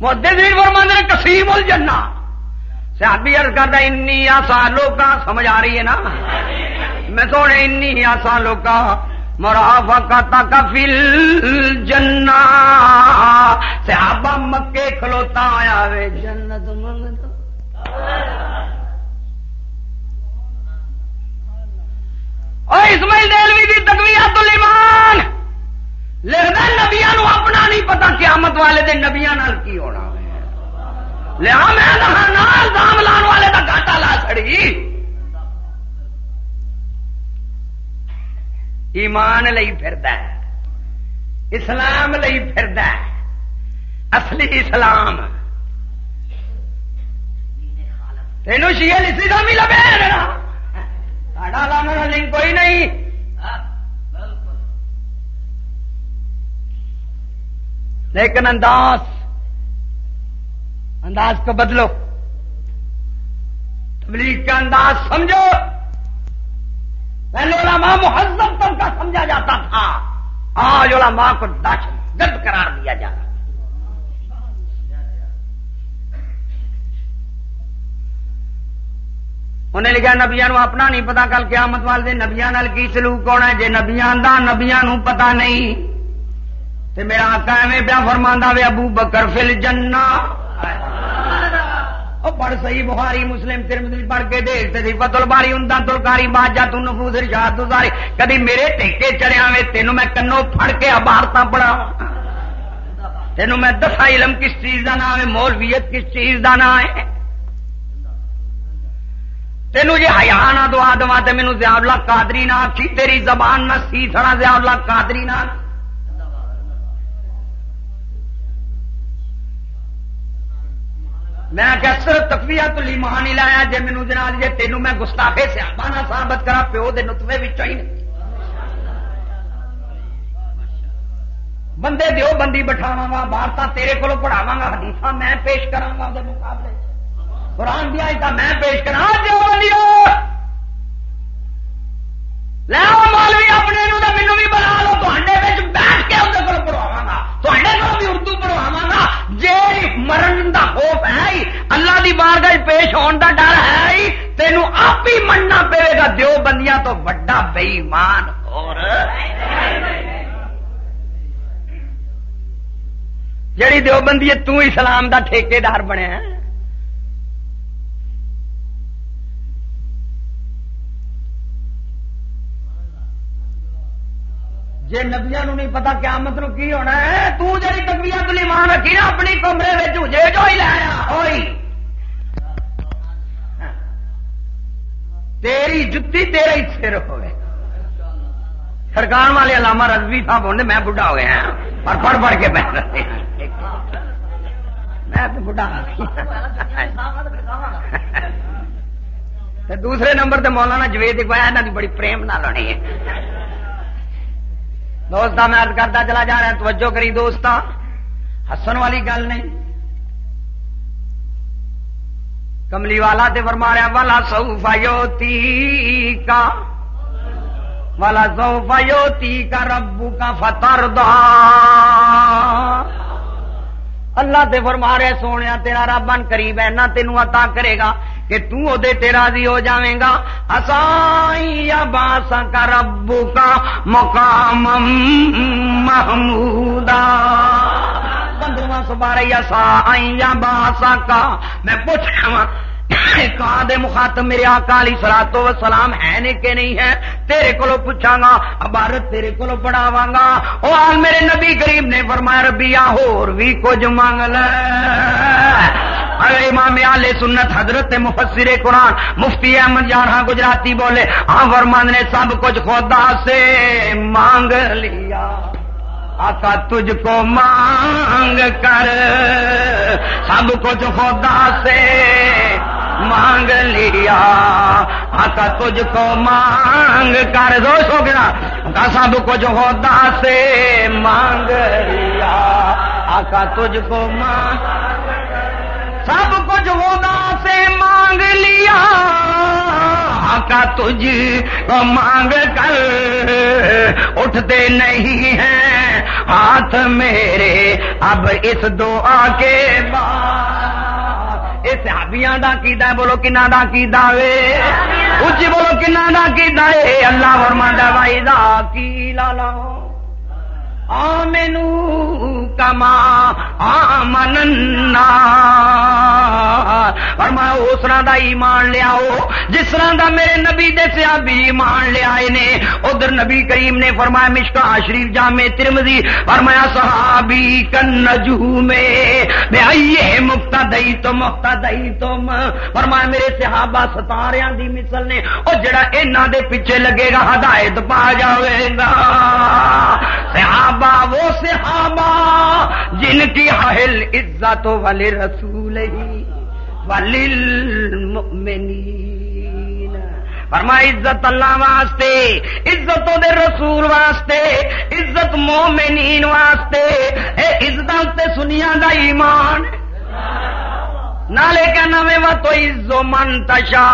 محدثین فرماتے ہیں کسیم الجنہ۔ صحابی عرض کرتا انی سالوں کا سمجھ آ رہی ہے نا؟ میں سونے انی سالوں کا مرافقت کا فل جنا صحابہ مکے کھلوتا آیا وے جنت منگتا اور اسماعیل دلوی کی تقویت الایمان۔ لکھتا نبیا اپنا نہیں پتا قیامت والے دن نبیا کی ہونا لیا میں دام لان والے کا گاٹا لا چڑی ایمان لئی پھرد اسلام لئی پھرد اصلی اسلام۔ تینوں شیئل اسی کا بھی لگے ساڈا لانا لنک کوئی نہیں۔ لیکن انداز انداز کو بدلو۔ تبلیغ کا انداز سمجھو۔ پہلے علماء مہذب تک کا سمجھا جاتا تھا۔ آج علماء کو دہشت گرد قرار دیا جا رہا انہیں لکھا نبیا اپنا نہیں پتا کل قیامت والے نبیا کی سلوک ہونا ہے۔ جی نبیا نبیا پتا نہیں۔ تے میرا آقا ایویں پیا فرما وے ابو بکر فل جنا پڑھ صحیح بخاری، مسلم، ترمذی پڑھ کے دیکھ تے فتل باری ہوں تلکاری باجا تو نفوس ارشاد تو کدی میرے ٹیکے چڑیا وے، تینوں میں کنو پھڑ کے ابارتا پڑا تینوں میں دسا علم کس چیز کا نام ہے، مولویت کس چیز کا نام ہے۔ تینوں جی ہیا نہ دعا دوا تو مینو زیادہ اللہ کادری نہ آخی تیری زبان نہ سی سڑا ہاں زیادہ اللہ کادری نہ میں کیا صرف تفریح تو لیمان ہی لایا جی مینو جناب جی تینوں میں گستاخے سے نہ ثابت کرا پیو دے نتفے بھی چاہیے بندے دیو بندی بٹھاوا گا بارتا تیرے کو پڑھاوا گا حدیث میں پیش کرا گا مقابلے۔ قرآن دیا تو میں پیش کرا جو بندی لے مولوی اپنے مینو بھی بنا لو تو بیٹھ کے اندر کو پڑھاوا گا تو بھی اردو پڑھاوا گا جی مرن کا خوف ہے اللہ دی بار گاہ پیش ہونے کا ڈر ہے تینوں آپ ہی مننا پے گا دو بندیاں تو بڑا بےمان اور جیڑی دو بندی تسلام کا ٹھیکے دار بنیا جی نبیا نہیں پتا قیامت نو کی ہونا ہے، تو جی تکبیا تو مان رکھی نا اپنی کمرے میں جھوجے جو ہی لایا ہوئی۔ تیری جتی تیرا ہی سر ہوئے۔ سرکار والے علامہ رضوی صاحب ہونے میں بڑھا ہو گیا اور پڑھ پڑھ کے بیٹھ رہے ہیں۔ میں تو بڑھا دوسرے نمبر تے مولانا جوید اقبال یہاں کی بڑی پریم نہ لڑی ہے دوست میں ارد کرتا چلا جا رہا توجہ کری دوست ہسن والی گل نہیں۔ کملی والا تے فرما رہا والا سو فیوتی کا۔ والا سو فیوتی کا ربو کا فتر اللہ تے فرما رہے سونے تیرا رب بن قریب ہے، نہ تینوں عطا کرے گا۔ کہ تے راضی ہو جائے گا۔ اسائی باسا کا رب کا مقام محمود پندرواں سو بارہ سا آئی باسا کا میں پوچھ رہا کہاں دے مخاطب میرے آکالی سلا تو سلام ہے نے کہ نہیں ہے تیرے کو پوچھا گا، عبارت تیرے کو پڑھاوا گا۔ وہ آل میرے نبی کریم نے فرمایا ربیا ہور بھی کچھ مانگ لے امام آل سنت حضرت مفسر قرآن، مفتی احمد جارہ ہاں گجراتی بولے ہاں فرمان نے، سب کچھ خدا سے مانگ لیا۔ آقا تجھ کو مانگ کر سب کچھ خدا سے مانگ لیا۔ آقا تجھ کو مانگ کر دو سو گیا۔ سب کچھ خدا سے مانگ لیا۔ آقا تجھ کو مانگ سب کچھ ہونا سے مانگ لیا۔ کا تجھ مانگ کر اٹھتے نہیں ہیں ہاتھ میرے اب اس دعا کے بعد اس ہابیاں دا کی دا بولو کنا دا کی دے اچھی بولو کنا دا کی دے اللہ ورما دوائی دا کی لالا آمنو کما آمن فرمایا اس طرح کا ایمان لیا جس طرح کا میرے نبی دے صحابی ایمان لیا نے ادھر نبی کریم نے فرمایا مشکا شریف جامع ترمزی فرمایا صحابی کن نجو میں آئیے مکتا دئی تو مکتا دئی تو فرمایا میرے صحابہ ستاریاں دی مثل نے۔ او جڑا اینا دے پیچھے لگے گا ہدایت پا جاوے گا۔ صحابہ وہ صحابہ جن کی حل عزت والے رسول ہی وللمؤمنین فرما عزت اللہ واسطے، عزت دے رسول واسطے، عزت مومنین واسطے۔ اے عزت سنیا دا ایمان۔ نالے کہنا میں وہ تو عزو منتشا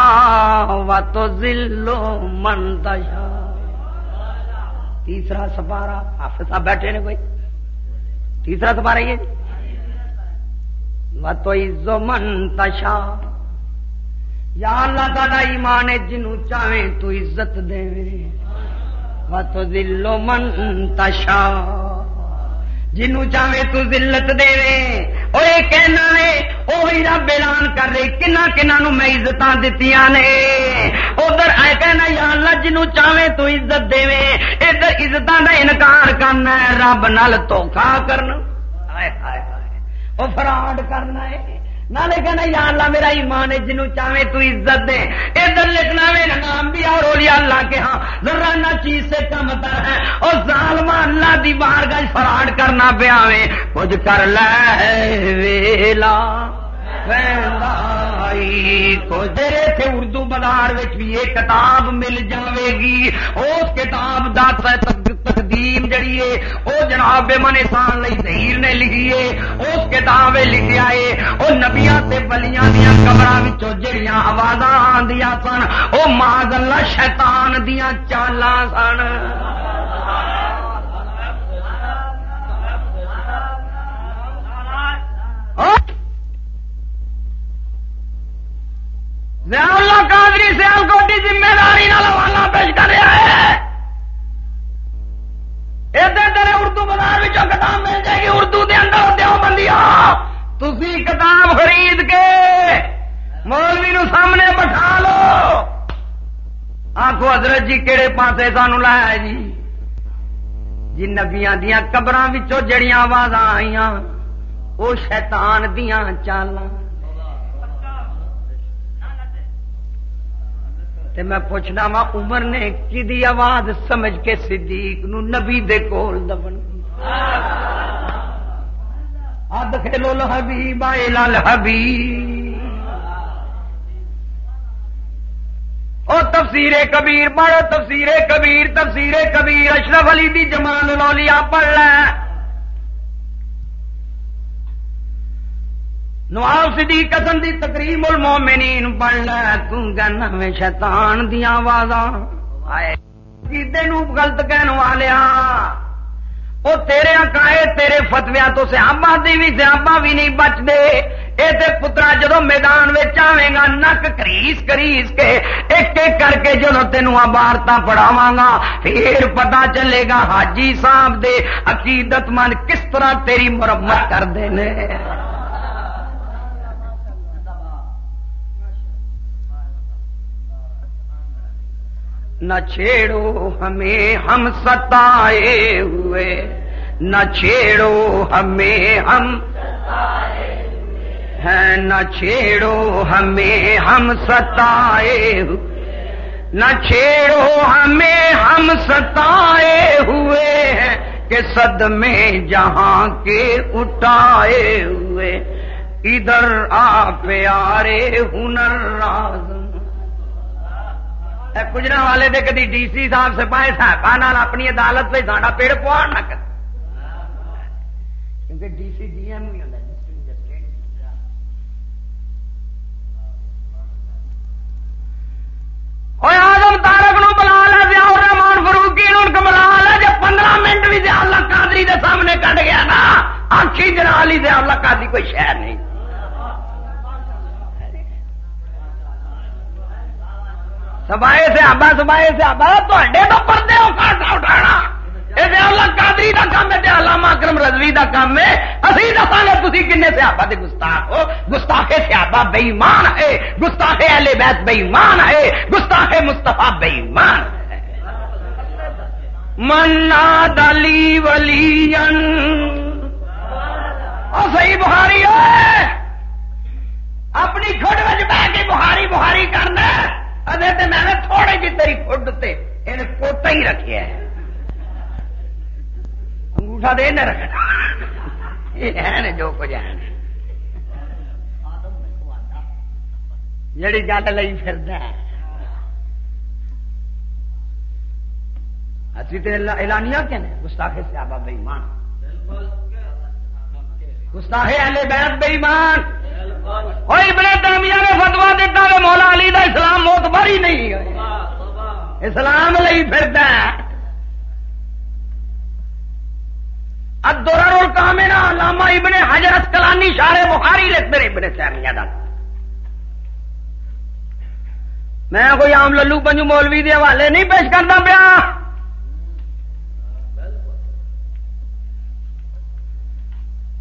و تو ذلو منتشا تیسرا سپارا حافظ صاحب بیٹھے نے کوئی؟ تیسرا سپارا یہ؟ و تو عزو منتشا یا اللہ تعالی ایمان ہے، جنوں چاہے تو عزت دے۔ و تو ذلو منتشا جنوں چاہے تو ذلت دے۔ وہ کہنا ہے وہی رب اعلان کر رہے، کنا کنا نو میں عزت دیتی نے۔ ادھر اے کہنا، یا اللہ جنوں چاہے تو عزت دے۔ ادھر عزت کا انکار کرنا ہے، رب نال دھوکھا کرنا۔ ہائے ہائے ہائے وہ فراڈ کرنا ہے۔ نالے کہنا، یا اللہ، میرا ایمان ہے، جنوں چاہے تو عزت دے۔ ادھر لکھنا میرا نام بھی اور اولیاء اللہ کے ہاں۔ ذرا نہ چیز سے کم تر ہے، اور ظالم اللہ دی بارگاہ فراڈ کرنا پیا کچھ کر لے، ویلا۔ تیرے تھے اردو بازار بھی یہ کتاب مل جاوے گی اس کتاب دا تقدیم جڑی ہے وہ جناب من سان ظہیر نے لکھی ہے اس کتاب لکھا ہے وہ نبیا بلیاں دیا قبر جڑیاں آواز آدیا سن وہ ماض اللہ شیطان دیا چالاں سن Oh! اللہ قادری سیال کوٹی ذمہ داری حوالہ پیش کر رہا ہے۔ ادھر تیرے اردو بازار میں کتاب مل جائے گی، اردو دے اندر دیو بندیا تھی کتاب خرید کے مولوی نو سامنے بٹھا لو۔ آخو حضرت جی کہڑے پاسے سانو لایا جی۔ جی نبیا دیا قبر جڑیاں آواز آئی وہ شیطان دیا چالاں۔ تے میں پوچھنا وا، عمر نے کی آواز سمجھ کے صدیق نو نبی دے کول دبن؟ اد کھیلو الحبیب الى الحبیب او تفسیر کبیر، پڑھ، تفسیر کبیر تفسیر کبیر، اشرف علی دی جمال لولیا پڑھ لے۔ نواز دی قسم دی تقریم المومنین پڑھ لے تنا شیطان دیا آواز آئے نو گلت کہن والیا وہ تیرے اکائے تیرے فتویا تو سیابا دی بھی سیابا بھی نہیں بچ دے اے تے پترا جدو میدان میں آئے گا، نک کریس کریس کے ایک ایک کر کے جدو تینوں عبارت پڑھاوا گا، پھر پتا چلے گا حاجی صاحب دے عقیدت مند کس طرح تیری مرمت کر دے نہ چھیڑو ہمیں ہم ستائے ہوئے۔ نہ چھیڑو ہمیں ہم ہیں، نہ چھیڑو ہمیں ہم ستائے نہ چھیڑو ہمیں ہم ستائے ہوئے ہیں کہ صد میں جہاں کے اٹھائے ہوئے۔ ادھر آ پیارے ہنر راز گجرا والے دے کدی ڈی سی صاحب سپاہی صاحب اپنی عدالت پہ ساڈا پیڑ پوار نہ کر کیونکہ ڈی سی ڈی ایم ہوتا آدم تارک نو بلا لا دیا رحمان فروکی بلا لا جب پندرہ منٹ بھی دیا اللہ قادری دے سامنے کٹ گیا نا۔ آخی جنالی دیا اللہ قادری کوئی شہر نہیں۔ سبائے سے آبا، سبائے سے آبا تے تو پردے ہو اٹھانا۔ یہ اللہ قادری کا کام ہے علامہ اکرم رضوی کا کام ہے۔ اسی دسا گے تھی کن سیابا کے گستاخ ہو۔ گستاخ سیابا بےمان ہے۔ گستاخ اہل بیت بےمان ہے۔ گستاخ مستفا بےمان ہے۔ منا دلی ولی صحیح بخاری ہے۔ اپنی کھڑ بچ بہ کے بخاری بخاری کرنا۔ ادے تو میں نے تھوڑے جی تیری فڈ سے یہ کوٹا ہی رکھے ہے۔ انگوٹھا دے نہ رکھنا یہ ہے جو کچھ ہے جڑی گل لئی پھر اسی تو اعلانیہ کہ گستاخ صحابہ بے ایمان۔ گستاخ اہل بیت بے ایمان کوئی بڑے درمیان نے فتوا دیتا ہے مولا علی دا اسلام موت باری نہیں ہے اسلام لئی پھردا ادورر اور کامنا علامہ ابن حجرت کلانی شارے بخاری لکھتے رہے ابن سیمیہ دا۔ میں کوئی عام للو پنجو مولوی دے حوالے نہیں پیش کرتا پیا۔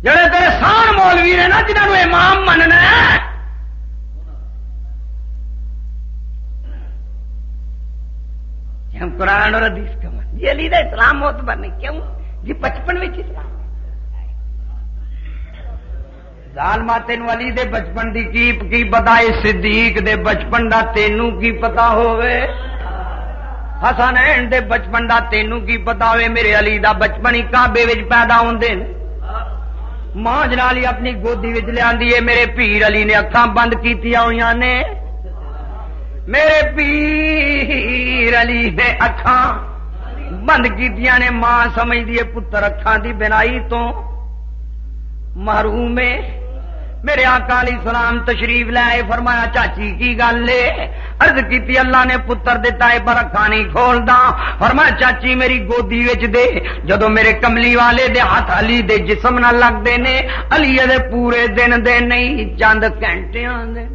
جڑے تیرے سان مولوی نے نا جنہوں امام مننا ہم قرآن اور حدیث کا من یہ علی اسلام موت بننے کیوں؟ جی بچپن میں اسلام لال ماتے علی دے بچپن دی کی کی پتا صدیق دے بچپن دا تینوں کی پتا ہوئے حسن دے بچپن دا تینوں کی پتا ہوئے میرے علی دا بچپن ہی کعبے وچ پیدا ہوندے ماں جنالی اپنی گودی بچ لیا میرے پیر علی نے اکھان بند کی ہوئی نے۔ میرے پیر علی نے اکھان بند کی نے، ماں سمجھ دیے پتر اکھان دی بنائی تو۔ محروم میرے آقا علی سلام تشریف لے آئے، فرمایا، چاچی، کی گل ہے؟ ارد کی اللہ نے پتر دیتا ہے پر اکھا نہیں کھولدا فرمایا، چاچی، میری گودی وچ دے جدو میرے کملی والے دے ہاتھ علی دے جسم نہ لگتے نے، علی دے پورے دن دے نہیں، چند گھنٹے دے۔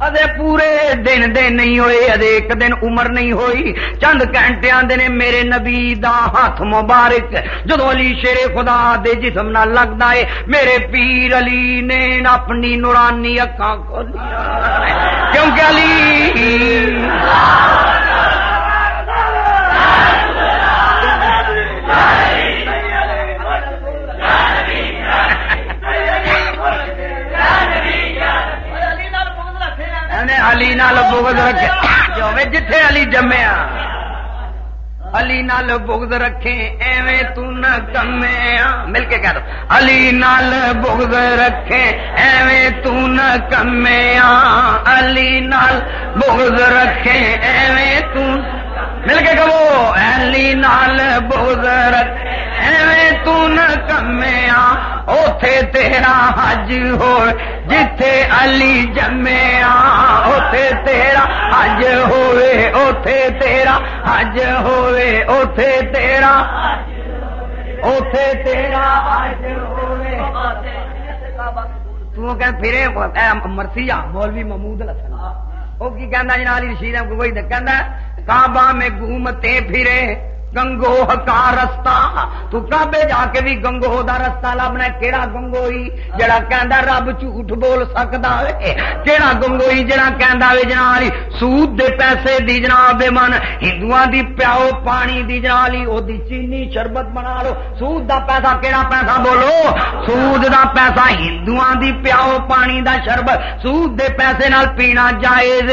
ادے پورے دن دے نہیں ہوئے ادے ایک دن عمر نہیں ہوئی چند گھنٹے آدھے نے میرے نبی دا ہاتھ مبارک جدو علی شیر خدا دے جسم نہ لگتا ہے میرے پیر علی نے اپنی نورانی اکھا کھولیا کیونکہ علی علی نال بغض رکھے. جو جتھے علی جمیا علی نال بغض رکھے، ایویں تو نہ کمیا مل کے کہہ دو. علی نال بغض رکھے، ایویں تو نہ کمیا علی نال بغض رکھے، ایویں تو مل کے کہو. علی نال بغض رکھے، ایویں تو کمیا اوتھے تیرا حج ہو جتھے علی جمیا اوتھے تیرا حج ہوئے اوتھے تیرا حج ہوئے اوتھے تیرا اوتھے تیرا حج ہوئے تو کہ پھرے مرسی مولوی محمود الحسن وہ کی کہندا جناب رشید کوئی کہندا کعبہ میں گھومتے پھرے گنگو کا رستہ تو کابے جا کے بھی گنگو دا رستہ لبنا کہڑا گنگوئی جڑا کہندا رب جھوٹ بول سکدا ہے کہڑا گنگوئی جڑا کہندا وے جناب سود دے پیسے دی جناب من ہندوؤں دی پیاؤ پانی دی جناب او دی چینی شربت بنا لو سود دا پیسہ کہڑا پیسہ بولو سود دا پیسہ ہندوؤں دی پیاؤ پانی دا شربت سود دے پیسے نال پینا جائز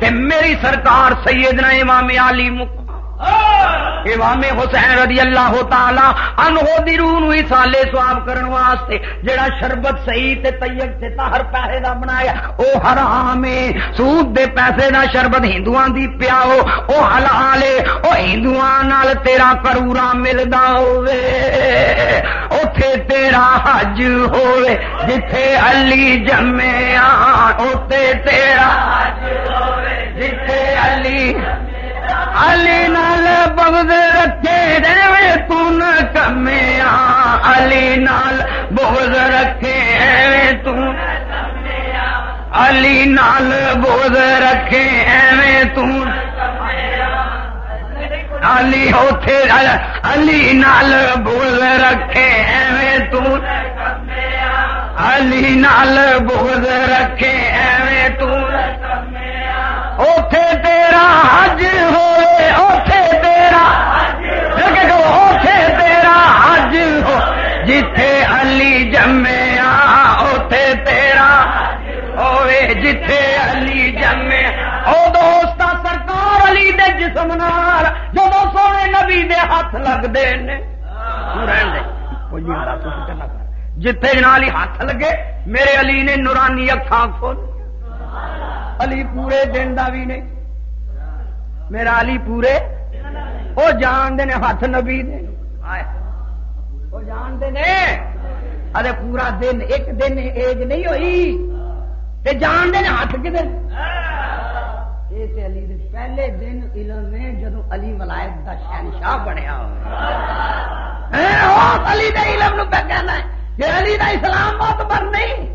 تے میری سرکار سیدنا امام علی مک امام حسین رضی اللہ تعالی انہو دی روح نو سالے سواب کرن واسطے، جڑا شربت صحیح تے طیب تے طاہر پیسے دا بنایا، او حرام ہے۔ سود دے پیسے دا شربت ہندوؤں دی پیاؤ، او حلال ہے۔ او ہندوؤں نال تیرا کرورا ملدا ہوے اوتھے تیرا حج ہوے جتھے علی جمعیا اوتے تیرا حج ہوے جتھے علی علی نال بغض رکھے دے تون کمیا علی نال بغض رکھے ایویں تون علی نال بغض رکھے ایویں تون علی ہوتے علی نال بغض رکھے ایویں تون علی نال بغض رکھے تیرا حج ہوئے اوتھے تیرا۔ اوتھے تیرا حج ہو۔ جتھے علی جمیا اوتھے تیرا۔ ہوئے جتھے علی جمے او دوست سرکار علی دے جسم نال جب سونے نبی دے ہاتھ لگتے ہیں جتھے نال ہی ہاتھ لگے، میرے علی نے نورانی اکھان کھول۔ علی پورے دن کا بھی نہیں میرا علی پورے وہ جانتے ہیں ہاتھ نبی وہ جانتے ہیں ارے پورا دن، ایک دن ایج نہیں ہوئی۔ تے جانتے ہیں ہاتھ کدھر علی دے پہلے دن علم میں جدو علی ولایت کا شہنشاہ بنیا علی دے علم نو پہ کہنا ہے۔ یہ علی دا اسلام بہت بر نہیں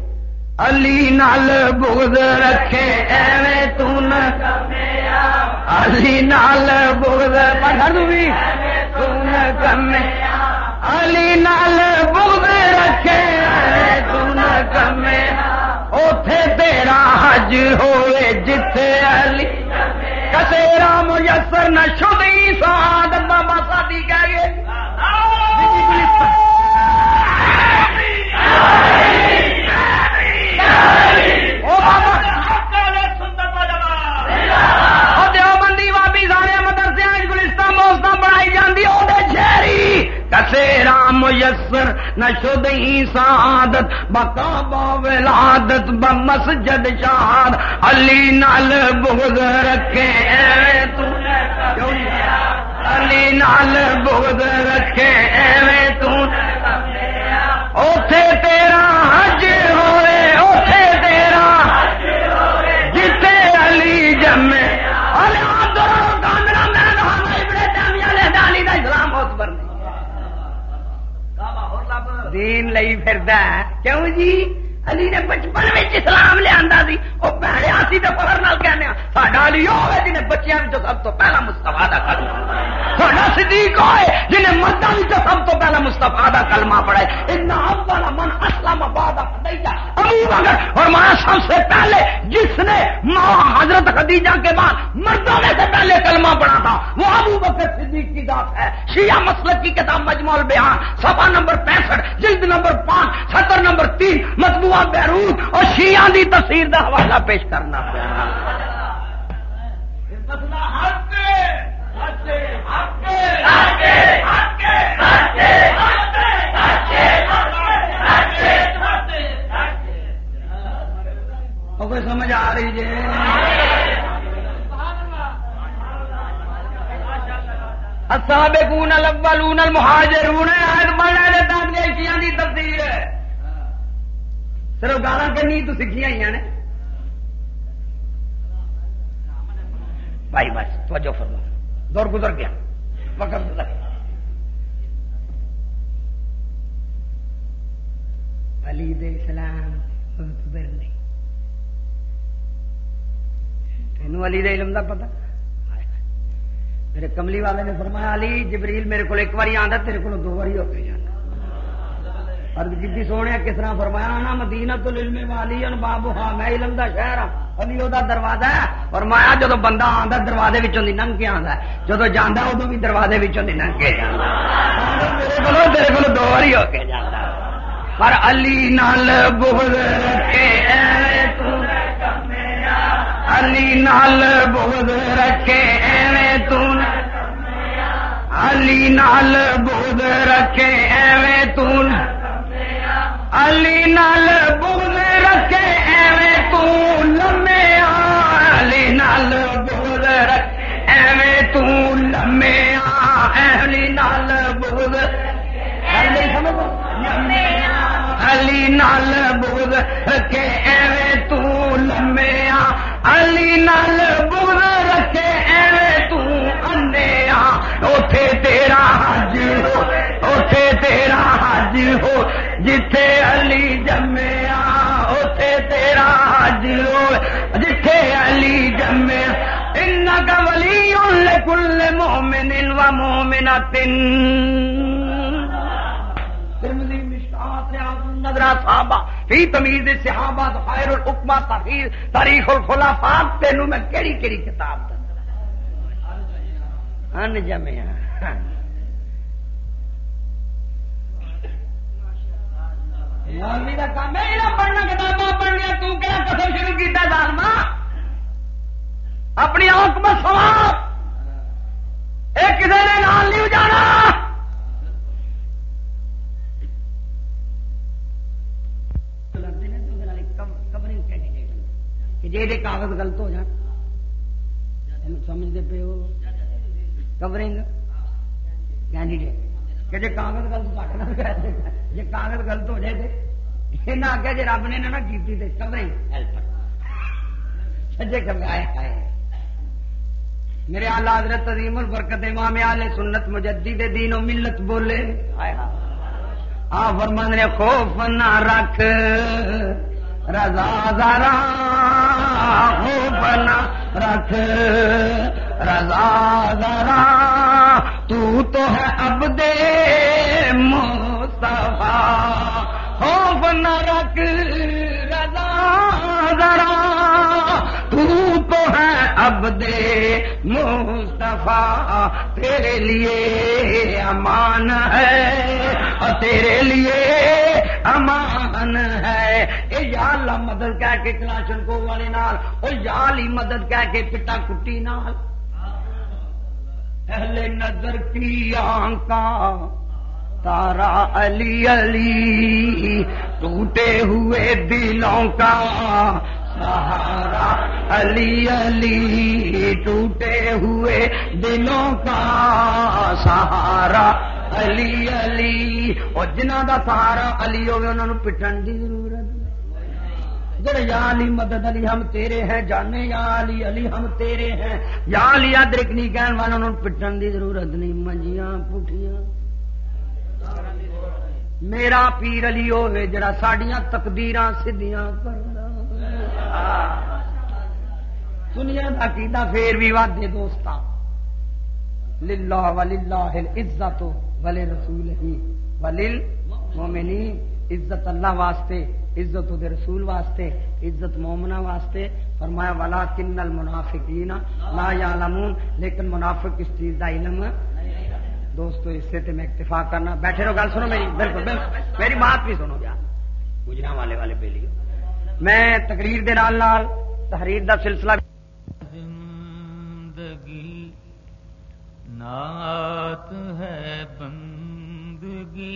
علی نال بغض رکھے ایویں تو نہ علی نال بغض پڑھ بھی تو نہ کمے علی نال بغض رکھے ایویں تو نہ کمے اوتھے تیرا حج ہوئے جتھے علی کسیرا میسر نہ شدی سعادت بابا سادی کسے رام یسر نشد ہی سعادت بکا ولادت بمسجد شاد علی نال بغض رکھے علی نال بغض رکھے ایویں تو اوتھے تیرا دین لئی پھردا کیوں جی علی نے بچپن میں اسلام لیا وہ پہلے اسی تو فخر نال کہنے ہاں، ساڈا علی وہ ہے جنہیں بچیاں سب تو پہلا مستفا کا کلمہ ساڈا صدیق ہوئے جنہیں مردوں سب تو پہلا مستفا کا کلمہ پڑھے اتنا والا من اسلام آباد اور ماں سب سے پہلے جس نے ماں حضرت خدیجہ کے بعد مردوں میں سے پہلے کلمہ پڑھا تھا، وہ ابو بکر صدیق کی ذات ہے۔ شیعہ مسلک کی کتاب مجموع البیان سفا نمبر پینسٹھ، جلد نمبر پانچ، ستر نمبر تین مطلب بیرون اور شیعہ دی تصویر دا حوالہ پیش کرنا کوئی سمجھ آ رہی جی السابقون الاولون المہاجرون آیت بڑھنے دیتا ہے شیعہ دی تفسیر ہے صرف گالا کرنی تو سیکھی ہوئی نے بھائی بس توجہ فرما دور گزر گیا وقت گزر گیا علی دے اسلام بر نہیں تینوں علی دے علم دا پتہ میرے کملی والے نے فرمایا علی جبریل میرے کو ایک باری آتا تیرے کو دو باری ہو کے جانا ارد کی سونے کس طرح فرمایا نا مدینہ تو علم والی ان بابو ہاں میں علم دا شہر ہوں علی وہ دروازہ ہے۔ اور مایا جدو بندہ آتا دروازے وچوں دی ننگ کے آتا ہے۔ جدو جانا ادو بھی دروازے وچوں دی ننگ کے جانا تیرے کو دو باری ہو کے جانا پر علی نال بغض رکھے اے تو علی نال بغض رکھے ایویں تو علی نال بغض رکھے ایویں تو علی نال بغض رکھے، ایویں تو لمے علی نال بغض رکھے ایویں تو لمے علی نال بغض علی نال بغض رکھے، ایویں تو لمے علی نال بغض رکھے، ایویں تو انے آ۔ اوتھے تیرا مومن و مومنا تن نظرا صحابہ فی تمیز صحابہ خیر الحکمہ تفیر تاریخ الخلافات تینوں میں کیڑی کیڑی کتاب ان جمیا مولوی کا کام ہے پڑھنا کتاباں پڑھنیا تو کیا قسم شروع کیا دالما اپنی آنکھ میں سوار یہ کسی نے نال نہیں جانا جی کاغذ غلط ہو جان۔ سمجھتے پے ہو۔ کورنگ کینڈیڈیٹ کہ جی کاغذ غلط جی کاغذ غلط ہو جائے تو یہ آگے جی رب نے نہ کی کورنگ ہیلپر۔ سجے کبھی آئے۔ آئے۔ میرے آلہ حضرت عظیم البرکت امام آل سنت مجدد دین و ملت بولے۔ آ فرمان نے خوف نہ رکھ۔ رضا ذرا خوف نہ رکھ۔ رضا ذرا تو تو ہے اب دے۔ ہے دے مصطفیٰ، تیرے لیے امان ہے اور تیرے لیے امان ہے۔ اے یا اللہ مدد کہہ کے کلاشن کو والے نال او یا علی مدد کہہ کے پٹا کٹی نال۔ اہل نظر کی آنکا تارا علی علی، ٹوٹے ہوئے دلوں کا سہارا علی علی ٹوٹے ہوئے دلوں کا سہارا۔ علی علی۔ اور جنہ کا سہارا علی ہوگی انہوں نے پٹن کی ضرورت جڑے یا علی مدد علی ہم تیرے ہیں، جانے یا علی علی ہم تیرے ہیں۔ یا علی ادرک نہیں کہنے والے انہوں نے پٹن کی ضرورت نہیں۔ منجیاں، پٹھیاں۔ میرا پیر علی ہوے جڑا ساڈیاں تقدیراں سدھیاں کرنا سنیا عقیدہ پھر بھی وعدے دوست للہ وللہ عزت ولے رسول ہی۔ ولل مومنی عزت اللہ واسطے، عزت دے رسول واسطے، عزت مومنا واسطے۔ فرمایا والا کن المنافقین لا یعلمون۔ لیکن منافق اس چیز دا علم دوستو، اس سے میں اکتفا کرنا۔ بیٹھے رہو، گل سنو میری۔ بالکل بالکل۔ میری بات بھی سنو گیا گجرا والے والے پہ لیو میں تقریر دے نال نال تحریر دا سلسلہ نعت ہے بندگی۔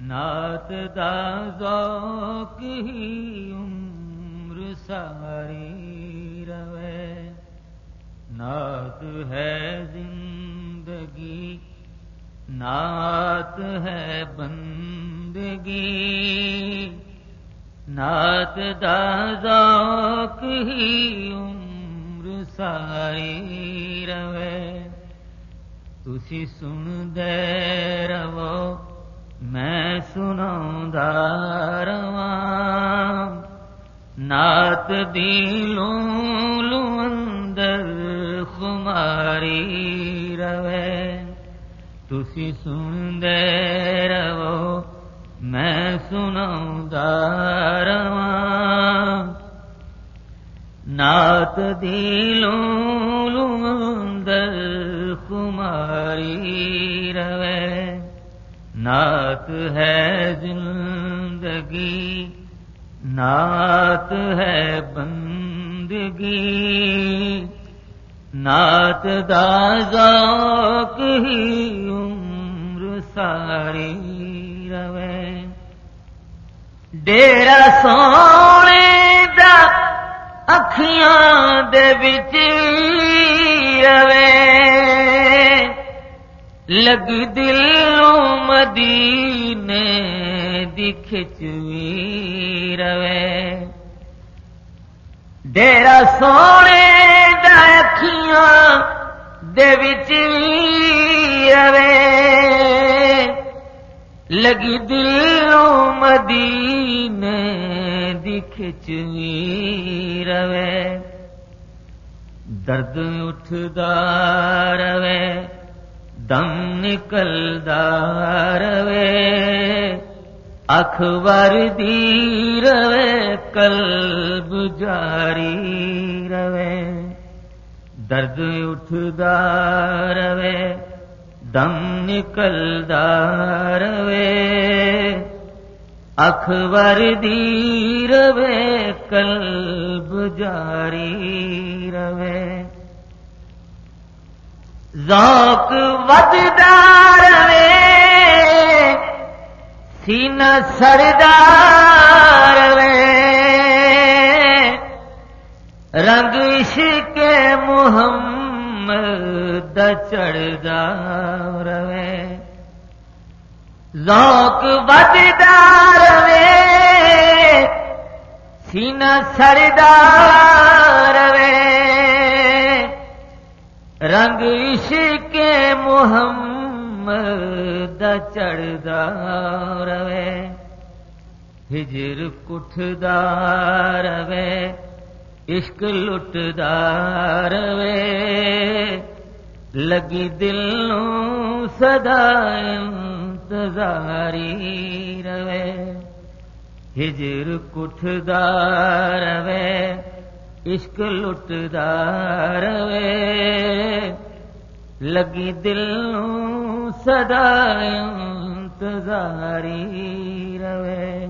نعت دا ذوق ہی عمر ساری روے۔ نعت ہے زندگی۔ نعت ہے بندگی۔ نعت ذوق ہی عمر ساری روے تسی سن دے رو میں سنا رواں نعت دلوں لو خماری روے تھی سن دے رو میں سنا رواں نات دلوں لوندر کماری روے۔ نعت ہے زندگی، نعت ہے بندگی۔ نعت دا ذوق ہی عمر ساری روے۔ ڈیرا سونے دا اکھیاں دے بچ روے لگ دل مدینے دکھچوی روے ڈیرا سونے روے لگی دلوں مدینے دکھ چوی روے درد اٹھدا روے دم نکلدا روے اخبار دی روے قلب جاری روے درد اٹھدا روے دم نکلدا روے اخبار دی روے قلب جاری روے ذوق ودار روے سینہ سردار وے رنگ عشق محمد چڑھدا روے ذوق بددار وے، سینہ سردار وے۔ رنگ عشق محمد چڑھدا روے ہجر کٹھدار وے، عشق لٹدار وے۔ لگی دل سدائیں سدا انتظاری روے ہجر کٹھدار وے عشق لٹدار وے لگی دل سدا انتظاری روے۔